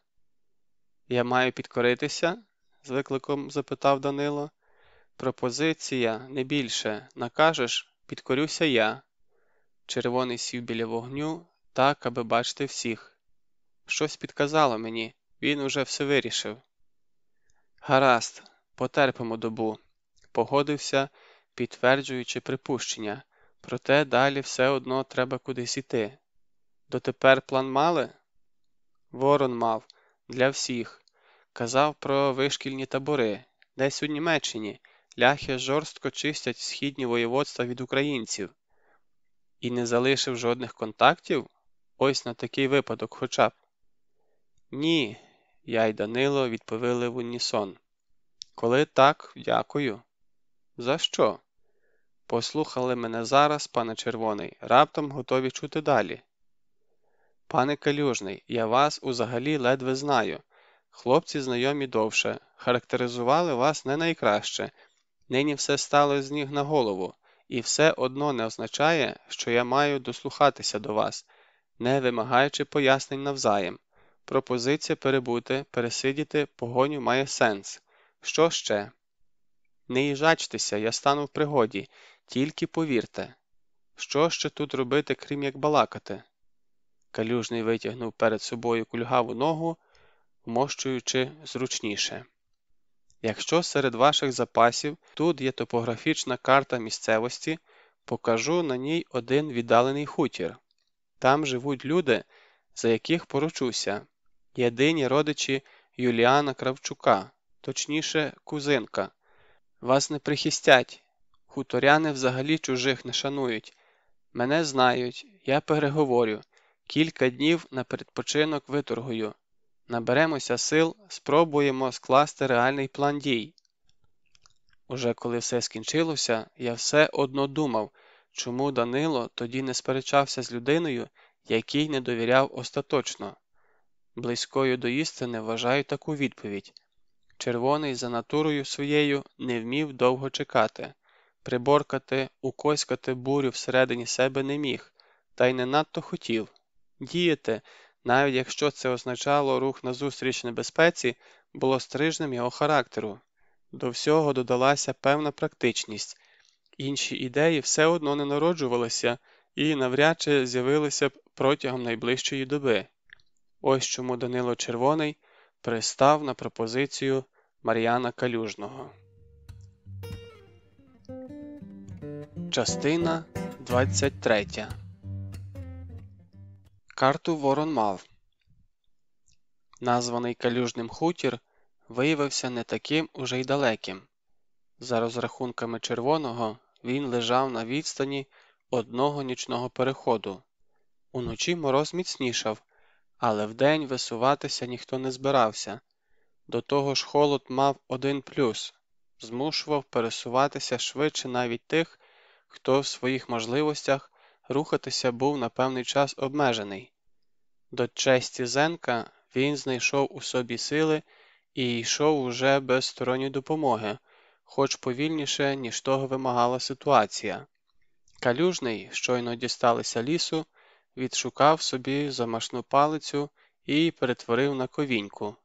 Я маю підкоритися? з викликом запитав Данило. Пропозиція не більше. Накажеш, підкорюся я. Червоний сів біля вогню, так, аби бачити всіх. Щось підказало мені, він уже все вирішив. Гаразд, потерпимо добу, погодився, підтверджуючи припущення, проте далі все одно треба кудись іти. Дотепер план мали? Ворон мав для всіх. Казав про вишкільні табори, десь у Німеччині ляхи жорстко чистять східні воєводства від українців. І не залишив жодних контактів? Ось на такий випадок хоча б. Ні, я й Данило відповіли в унісон. Коли так, дякую. За що? Послухали мене зараз, пане червоний, раптом готові чути далі. Пане калюжний, я вас узагалі ледве знаю. Хлопці знайомі довше, характеризували вас не найкраще. Нині все стало з ніг на голову, і все одно не означає, що я маю дослухатися до вас, не вимагаючи пояснень навзаєм. Пропозиція перебути, пересидіти погоню має сенс. Що ще? Не їжачтеся, я стану в пригоді, тільки повірте. Що ще тут робити, крім як балакати? Калюжний витягнув перед собою кульгаву ногу, вмощуючи зручніше. Якщо серед ваших запасів тут є топографічна карта місцевості, покажу на ній один віддалений хутір. Там живуть люди, за яких поручуся, єдині родичі Юліана Кравчука, точніше, кузинка. Вас не прихистять, хуторяни взагалі чужих не шанують. Мене знають, я переговорю, кілька днів на передпочинок виторгую. Наберемося сил, спробуємо скласти реальний план дій. Уже коли все скінчилося, я все одно думав, чому Данило тоді не сперечався з людиною, якій не довіряв остаточно. Близькою до істини вважаю таку відповідь червоний за натурою своєю не вмів довго чекати, приборкати, укоськати бурю всередині себе не міг, та й не надто хотів. Діяти, навіть якщо це означало рух назустріч небезпеці, було стрижнем його характеру. До всього додалася певна практичність, інші ідеї все одно не народжувалися і навряд чи з'явилися б протягом найближчої доби. Ось чому Данило Червоний пристав на пропозицію Мар'яна Калюжного. Частина 23 Карту Ворон мав. Названий калюжним хутір виявився не таким уже й далеким. За розрахунками червоного, він лежав на відстані одного нічного переходу. Уночі мороз міцнішав, але вдень висуватися ніхто не збирався. До того ж холод мав один плюс змушував пересуватися швидше навіть тих, хто в своїх можливостях рухатися був на певний час обмежений. До честі Зенка він знайшов у собі сили і йшов уже без сторонньої допомоги, хоч повільніше, ніж того вимагала ситуація. Калюжний, щойно дісталися лісу, відшукав собі замашну палицю і перетворив на ковіньку.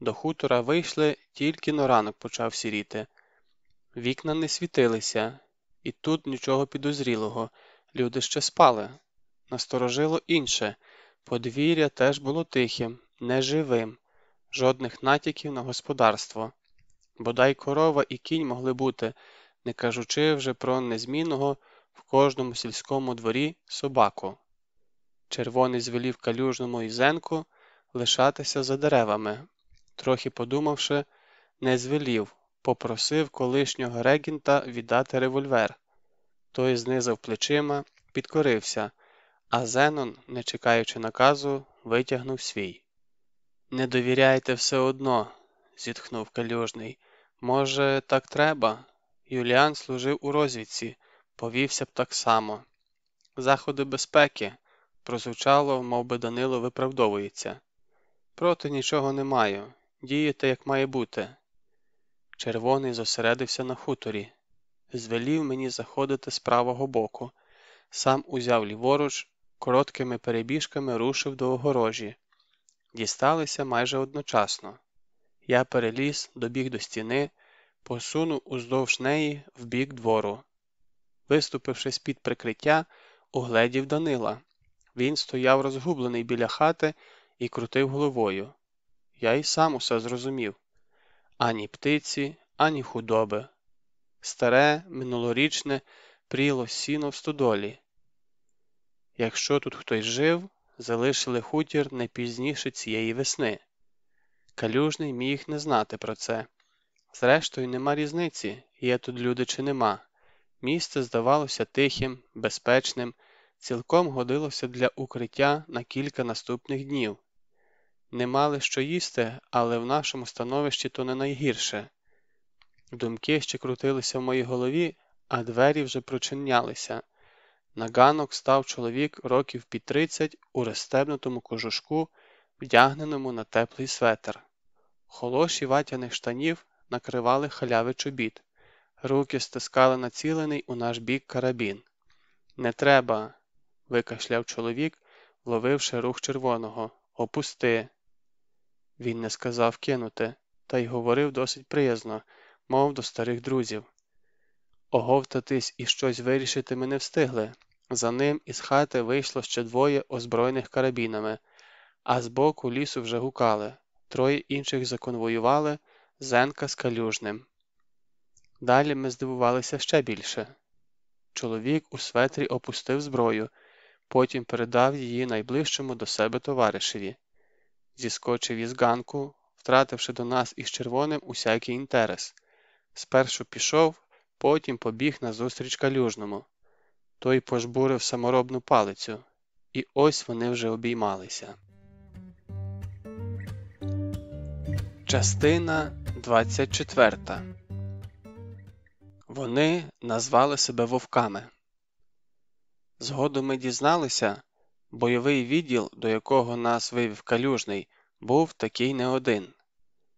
До хутора вийшли, тільки но ранок почав сіріти. Вікна не світилися, і тут нічого підозрілого, люди ще спали. Насторожило інше подвір'я теж було тихим, неживим, жодних натяків на господарство. Бодай корова і кінь могли бути, не кажучи вже про незмінного в кожному сільському дворі собаку. Червоний звелів калюжному і зенку лишатися за деревами. Трохи подумавши, не звелів, попросив колишнього регінта віддати револьвер. Той знизав плечима, підкорився, а Зенон, не чекаючи наказу, витягнув свій. Не довіряйте все одно, зітхнув калюжний. Може, так треба? Юліан служив у розвідці, повівся б так само. Заходи безпеки, прозвучало, мов би Данило виправдовується. Проти нічого не маю. Дієте, як має бути. Червоний зосередився на хуторі, звелів мені заходити з правого боку, сам узяв ліворуч, короткими перебіжками рушив до огорожі. Дісталися майже одночасно. Я переліз, добіг до стіни, посунув уздовж неї в бік двору. Виступивши з під прикриття, угледів Данила. Він стояв розгублений біля хати і крутив головою. Я й сам усе зрозумів ані птиці, ані худоби. Старе, минулорічне пріло сіно в стодолі. Якщо тут хтось жив, залишили хутір не пізніше цієї весни. Калюжний міг не знати про це. Зрештою, нема різниці, є тут люди чи нема. Місце здавалося тихим, безпечним, цілком годилося для укриття на кілька наступних днів. Не мали що їсти, але в нашому становищі то не найгірше. Думки ще крутилися в моїй голові, а двері вже прочинялися. На ганок став чоловік років під тридцять у розстебнутому кожушку, вдягненому на теплий светр. Холоші ватяних штанів накривали халяви чобіт, руки стискали націлений у наш бік карабін. Не треба, викашляв чоловік, вловивши рух червоного. Опусти. Він не сказав кинути, та й говорив досить приязно, мов до старих друзів. Оговтатись і щось вирішити ми не встигли. За ним із хати вийшло ще двоє озброєних карабінами, а збоку лісу вже гукали. Троє інших законвоювали Зенка з калюжним. Далі ми здивувалися ще більше. Чоловік у светрі опустив зброю, потім передав її найближчому до себе товаришеві зіскочив із ганку, втративши до нас із червоним усякий інтерес. Спершу пішов, потім побіг назустріч калюжному. Той пожбурив саморобну палицю, і ось вони вже обіймалися. Частина 24 Вони назвали себе вовками. Згодом ми дізналися, Бойовий відділ, до якого нас вивів калюжний, був такий не один.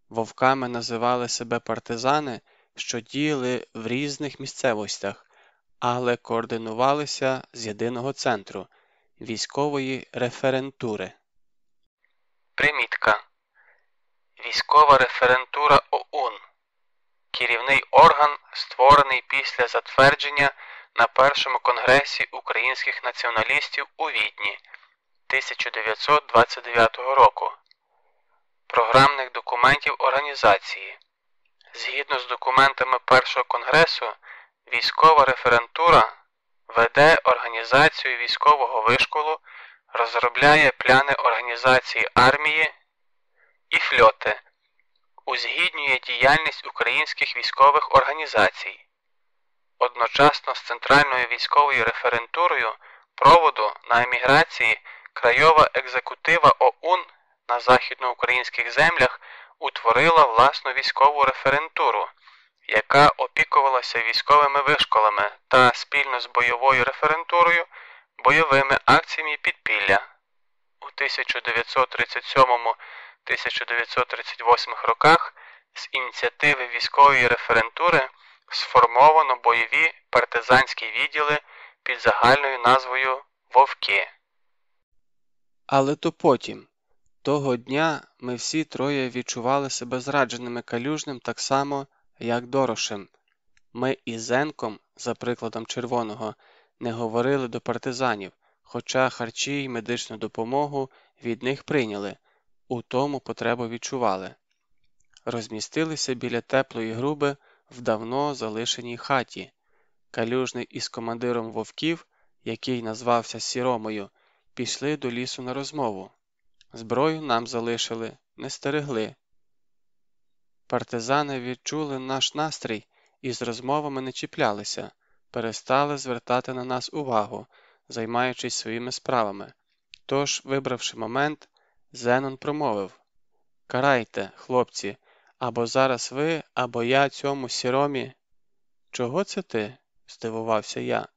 Вовками називали себе партизани, що діяли в різних місцевостях, але координувалися з єдиного центру військової референтури. Примітка Військова референтура ОУН керівний орган, створений після затвердження на першому конгресі українських націоналістів у Відні 1929 року, програмних документів організації. Згідно з документами Першого конгресу, Військова референтура веде організацію військового вишколу, розробляє пляни організації армії і фльоти, узгіднює діяльність українських військових організацій. Одночасно з Центральною військовою референтурою проводу на еміграції Крайова екзекутива ОУН на західноукраїнських землях утворила власну військову референтуру, яка опікувалася військовими вишколами та спільно з бойовою референтурою бойовими акціями підпілля. У 1937-1938 роках з ініціативи військової референтури сформовано бойові партизанські відділи під загальною назвою Вовки. Але то потім. Того дня ми всі троє відчували себе зрадженими калюжним так само, як Дорошем. Ми із Зенком, за прикладом червоного, не говорили до партизанів, хоча харчі й медичну допомогу від них прийняли, у тому потребу відчували. Розмістилися біля теплої груби в давно залишеній хаті. Калюжний із командиром вовків, який назвався Сіромою, пішли до лісу на розмову. Зброю нам залишили, не стерегли. Партизани відчули наш настрій і з розмовами не чіплялися, перестали звертати на нас увагу, займаючись своїми справами. Тож, вибравши момент, Зенон промовив Карайте, хлопці, або зараз ви, або я цьому сіромі. Чого це ти? здивувався я.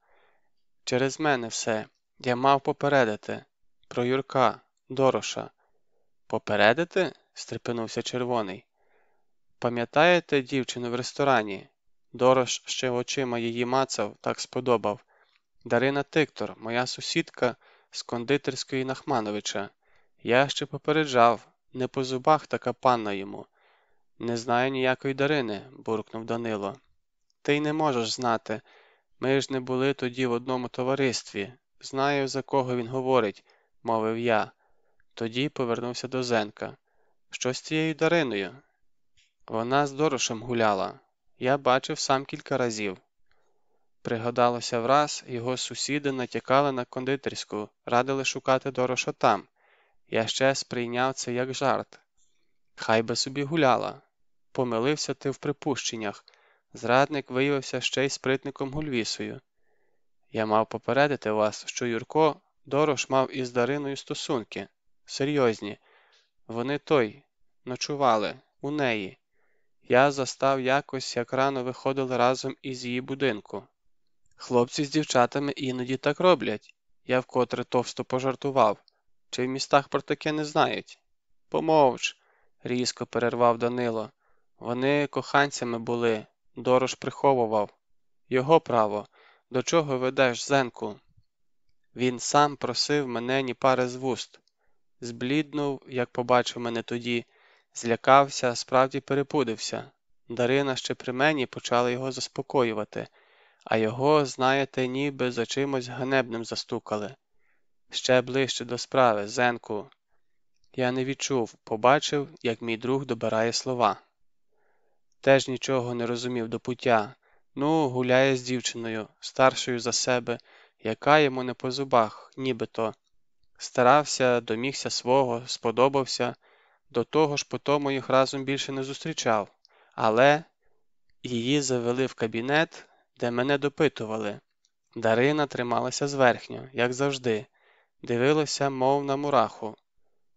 Через мене все. Я мав попередити. Про Юрка, Дороша. Попередити? стрепенувся червоний. Пам'ятаєте дівчину в ресторані? Дорош ще очима її мацав, так сподобав. Дарина Тиктор, моя сусідка з кондитерської Нахмановича. Я ще попереджав, не по зубах така панна йому. Не знаю ніякої Дарини, буркнув Данило. Ти й не можеш знати. Ми ж не були тоді в одному товаристві. Знаю, за кого він говорить, мовив я. Тоді повернувся до Зенка. Що з цією Дариною? Вона з Дорошем гуляла. Я бачив сам кілька разів. Пригадалося враз, його сусіди натякали на кондитерську, радили шукати Дороша там. Я ще сприйняв це як жарт. Хай би собі гуляла. Помилився ти в припущеннях. Зрадник виявився ще й спритником Гульвісою. Я мав попередити вас, що Юрко Дорош мав із Дариною стосунки. Серйозні. Вони той ночували у неї. Я застав якось, як рано виходили разом із її будинку. Хлопці з дівчатами іноді так роблять. Я вкотре товсто пожартував. Чи в містах про таке не знають? Помовч, різко перервав Данило. Вони коханцями були, Дорош приховував. Його право, до чого ведеш, Зенку? Він сам просив мене ні пари з вуст. Збліднув, як побачив мене тоді, злякався, справді перепудився. Дарина ще при мені почала його заспокоювати, а його, знаєте, ніби за чимось ганебним застукали. Ще ближче до справи, Зенку. Я не відчув, побачив, як мій друг добирає слова. Теж нічого не розумів до пуття. Ну, гуляє з дівчиною, старшою за себе, яка йому не по зубах, нібито. Старався, домігся свого, сподобався, до того ж по тому їх разом більше не зустрічав, але її завели в кабінет, де мене допитували. Дарина трималася зверхньо, як завжди, дивилася, мов на мураху.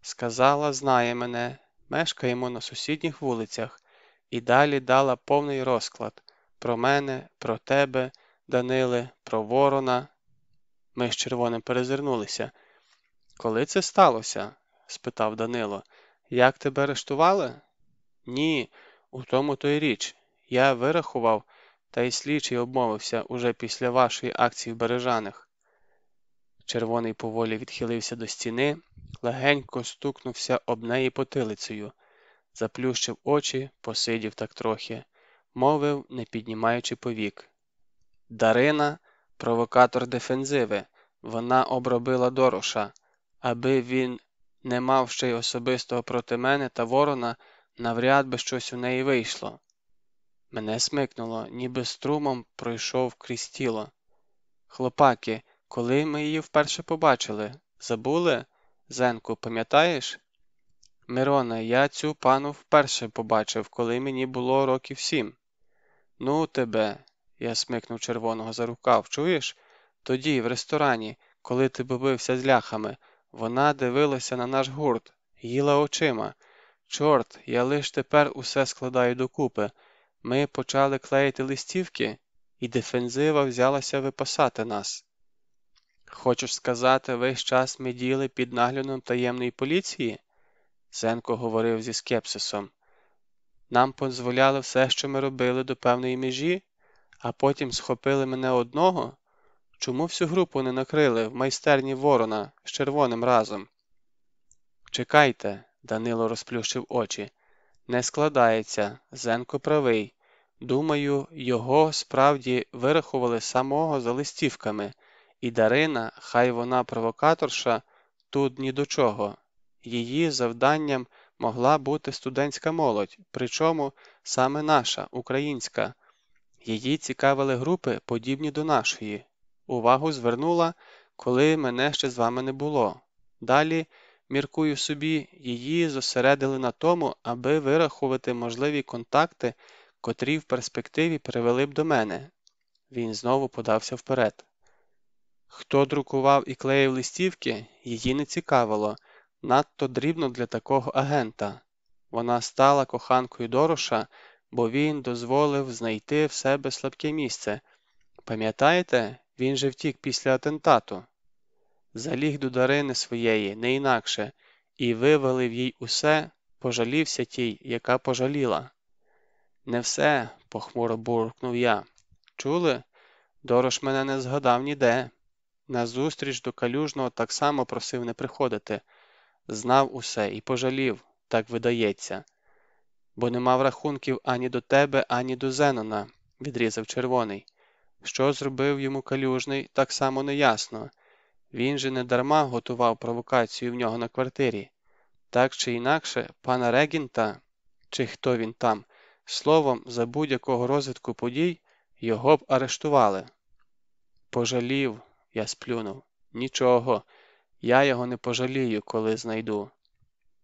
Сказала, знає мене, мешкаємо на сусідніх вулицях, і далі дала повний розклад про мене, про тебе, Даниле, про Ворона. Ми з червоним перезирнулися. Коли це сталося? спитав Данило. Як тебе арештували? Ні, у тому то й річ. Я вирахував, та й слідчий обмовився уже після вашої акції в Бережанах. Червоний поволі відхилився до стіни, легенько стукнувся об неї потилицею, заплющив очі, посидів так трохи, мовив, не піднімаючи повік. Дарина провокатор дефензиви, вона обробила Дороша, аби він не мав ще й особистого проти мене та ворона, навряд би щось у неї вийшло. Мене смикнуло, ніби струмом пройшов крізь тіло. Хлопаки, коли ми її вперше побачили? Забули? Зенку, пам'ятаєш? Мироне, я цю пану вперше побачив, коли мені було років сім. Ну, тебе, я смикнув червоного за рукав, чуєш? Тоді, в ресторані, коли ти бився з ляхами, вона дивилася на наш гурт, їла очима. Чорт, я лиш тепер усе складаю докупи. Ми почали клеїти листівки, і дефензива взялася випасати нас. Хочеш сказати, весь час ми діли під наглядом таємної поліції? Сенко говорив зі скепсисом. Нам дозволяли все, що ми робили до певної межі, а потім схопили мене одного. Чому всю групу не накрили в майстерні ворона з червоним разом? Чекайте, Данило розплющив очі. Не складається, Зенко правий. Думаю, його справді вирахували самого за листівками, і Дарина, хай вона провокаторша, тут ні до чого. Її завданням могла бути студентська молодь, причому саме наша, українська. Її цікавили групи, подібні до нашої. Увагу звернула, коли мене ще з вами не було. Далі, міркую собі, її зосередили на тому, аби вирахувати можливі контакти, котрі в перспективі привели б до мене. Він знову подався вперед. Хто друкував і клеїв листівки, її не цікавило надто дрібно для такого агента. Вона стала коханкою Дороша, бо він дозволив знайти в себе слабке місце. Пам'ятаєте, він же втік після атентату. Заліг до Дарини своєї, не інакше, і вивалив їй усе, пожалівся тій, яка пожаліла. Не все, похмуро буркнув я. Чули? Дорош мене не згадав ніде. На зустріч до калюжного так само просив не приходити знав усе і пожалів, так видається, бо не мав рахунків ані до тебе, ані до Зенона, відрізав червоний. Що зробив йому калюжний, так само неясно. Він же не дарма готував провокацію в нього на квартирі. Так чи інакше, пана Регінта, чи хто він там, словом, за будь-якого розвитку подій його б арештували. Пожалів, я сплюнув. Нічого. Я його не пожалію, коли знайду.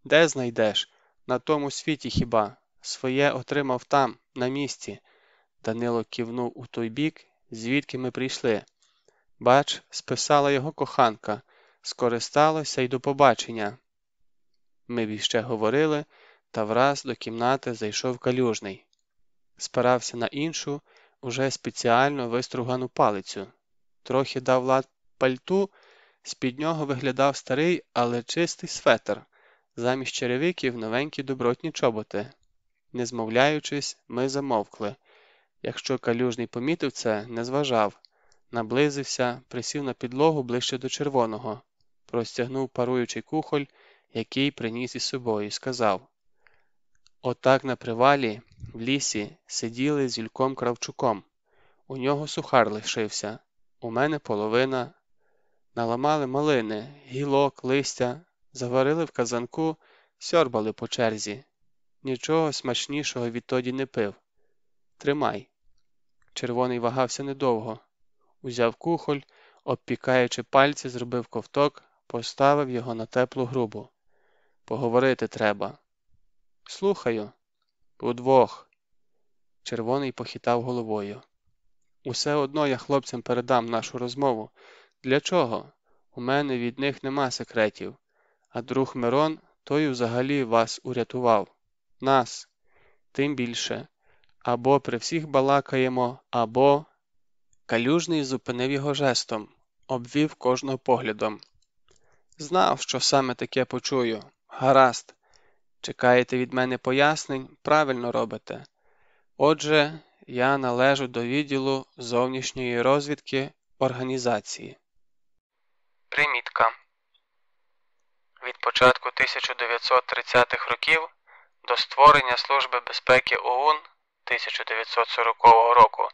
Де знайдеш? На тому світі хіба? Своє отримав там, на місці. Данило кивнув у той бік, звідки ми прийшли. Бач, списала його коханка, скористалося й до побачення. Ми б іще говорили, та враз до кімнати зайшов калюжний. Спирався на іншу, уже спеціально вистругану палицю, трохи дав лад пальту. З-під нього виглядав старий, але чистий светр, замість черевиків новенькі добротні чоботи. Не змовляючись, ми замовкли. Якщо калюжний помітив це, не зважав, наблизився, присів на підлогу ближче до червоного, простягнув паруючий кухоль, який приніс із собою, і сказав Отак на привалі, в лісі, сиділи з Юльком Кравчуком. У нього сухар лишився, у мене половина, Наламали малини, гілок, листя, заварили в казанку, сьорбали по черзі. Нічого смачнішого відтоді не пив. Тримай. Червоний вагався недовго. Узяв кухоль, обпікаючи пальці, зробив ковток, поставив його на теплу грубу. Поговорити треба. Слухаю. Удвох. Червоний похитав головою. Усе одно я хлопцям передам нашу розмову. Для чого? У мене від них нема секретів, а друг Мирон той взагалі вас урятував. Нас, тим більше. Або при всіх балакаємо, або. Калюжний зупинив його жестом, обвів кожного поглядом. Знав, що саме таке почую. Гаразд. Чекаєте від мене пояснень, правильно робите. Отже, я належу до відділу зовнішньої розвідки організації. Примітка Від початку 1930-х років до створення Служби безпеки ОУН 1940 року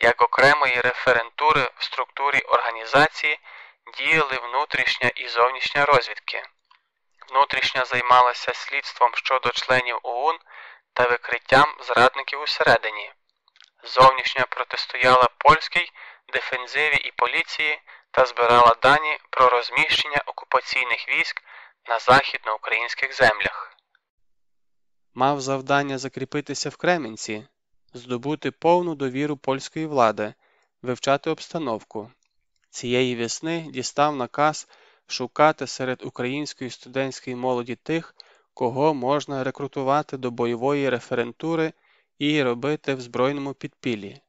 як окремої референтури в структурі організації діяли внутрішня і зовнішня розвідки. Внутрішня займалася слідством щодо членів ОУН та викриттям зрадників усередині. зовнішня протистояла польській дефензиві і поліції та збирала дані про розміщення окупаційних військ на західноукраїнських землях. Мав завдання закріпитися в Кременці, здобути повну довіру польської влади, вивчати обстановку. Цієї весни дістав наказ шукати серед української студентської молоді тих, кого можна рекрутувати до бойової референтури і робити в збройному підпіллі.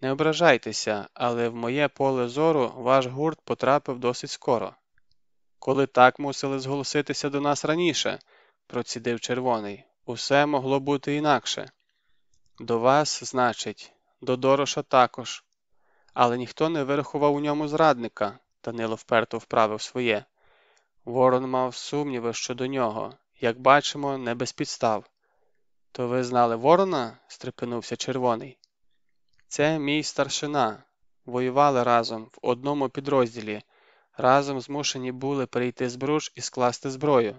Не ображайтеся, але в моє поле зору ваш гурт потрапив досить скоро. Коли так мусили зголоситися до нас раніше, процідив червоний, усе могло бути інакше. До вас, значить, до Дороша також. Але ніхто не вирахував у ньому зрадника, Данило вперто вправив своє. Ворон мав сумніви щодо нього, як бачимо, не без підстав. То ви знали ворона? стрепенувся червоний. Це мій старшина. Воювали разом в одному підрозділі, разом змушені були перейти з бруж і скласти зброю.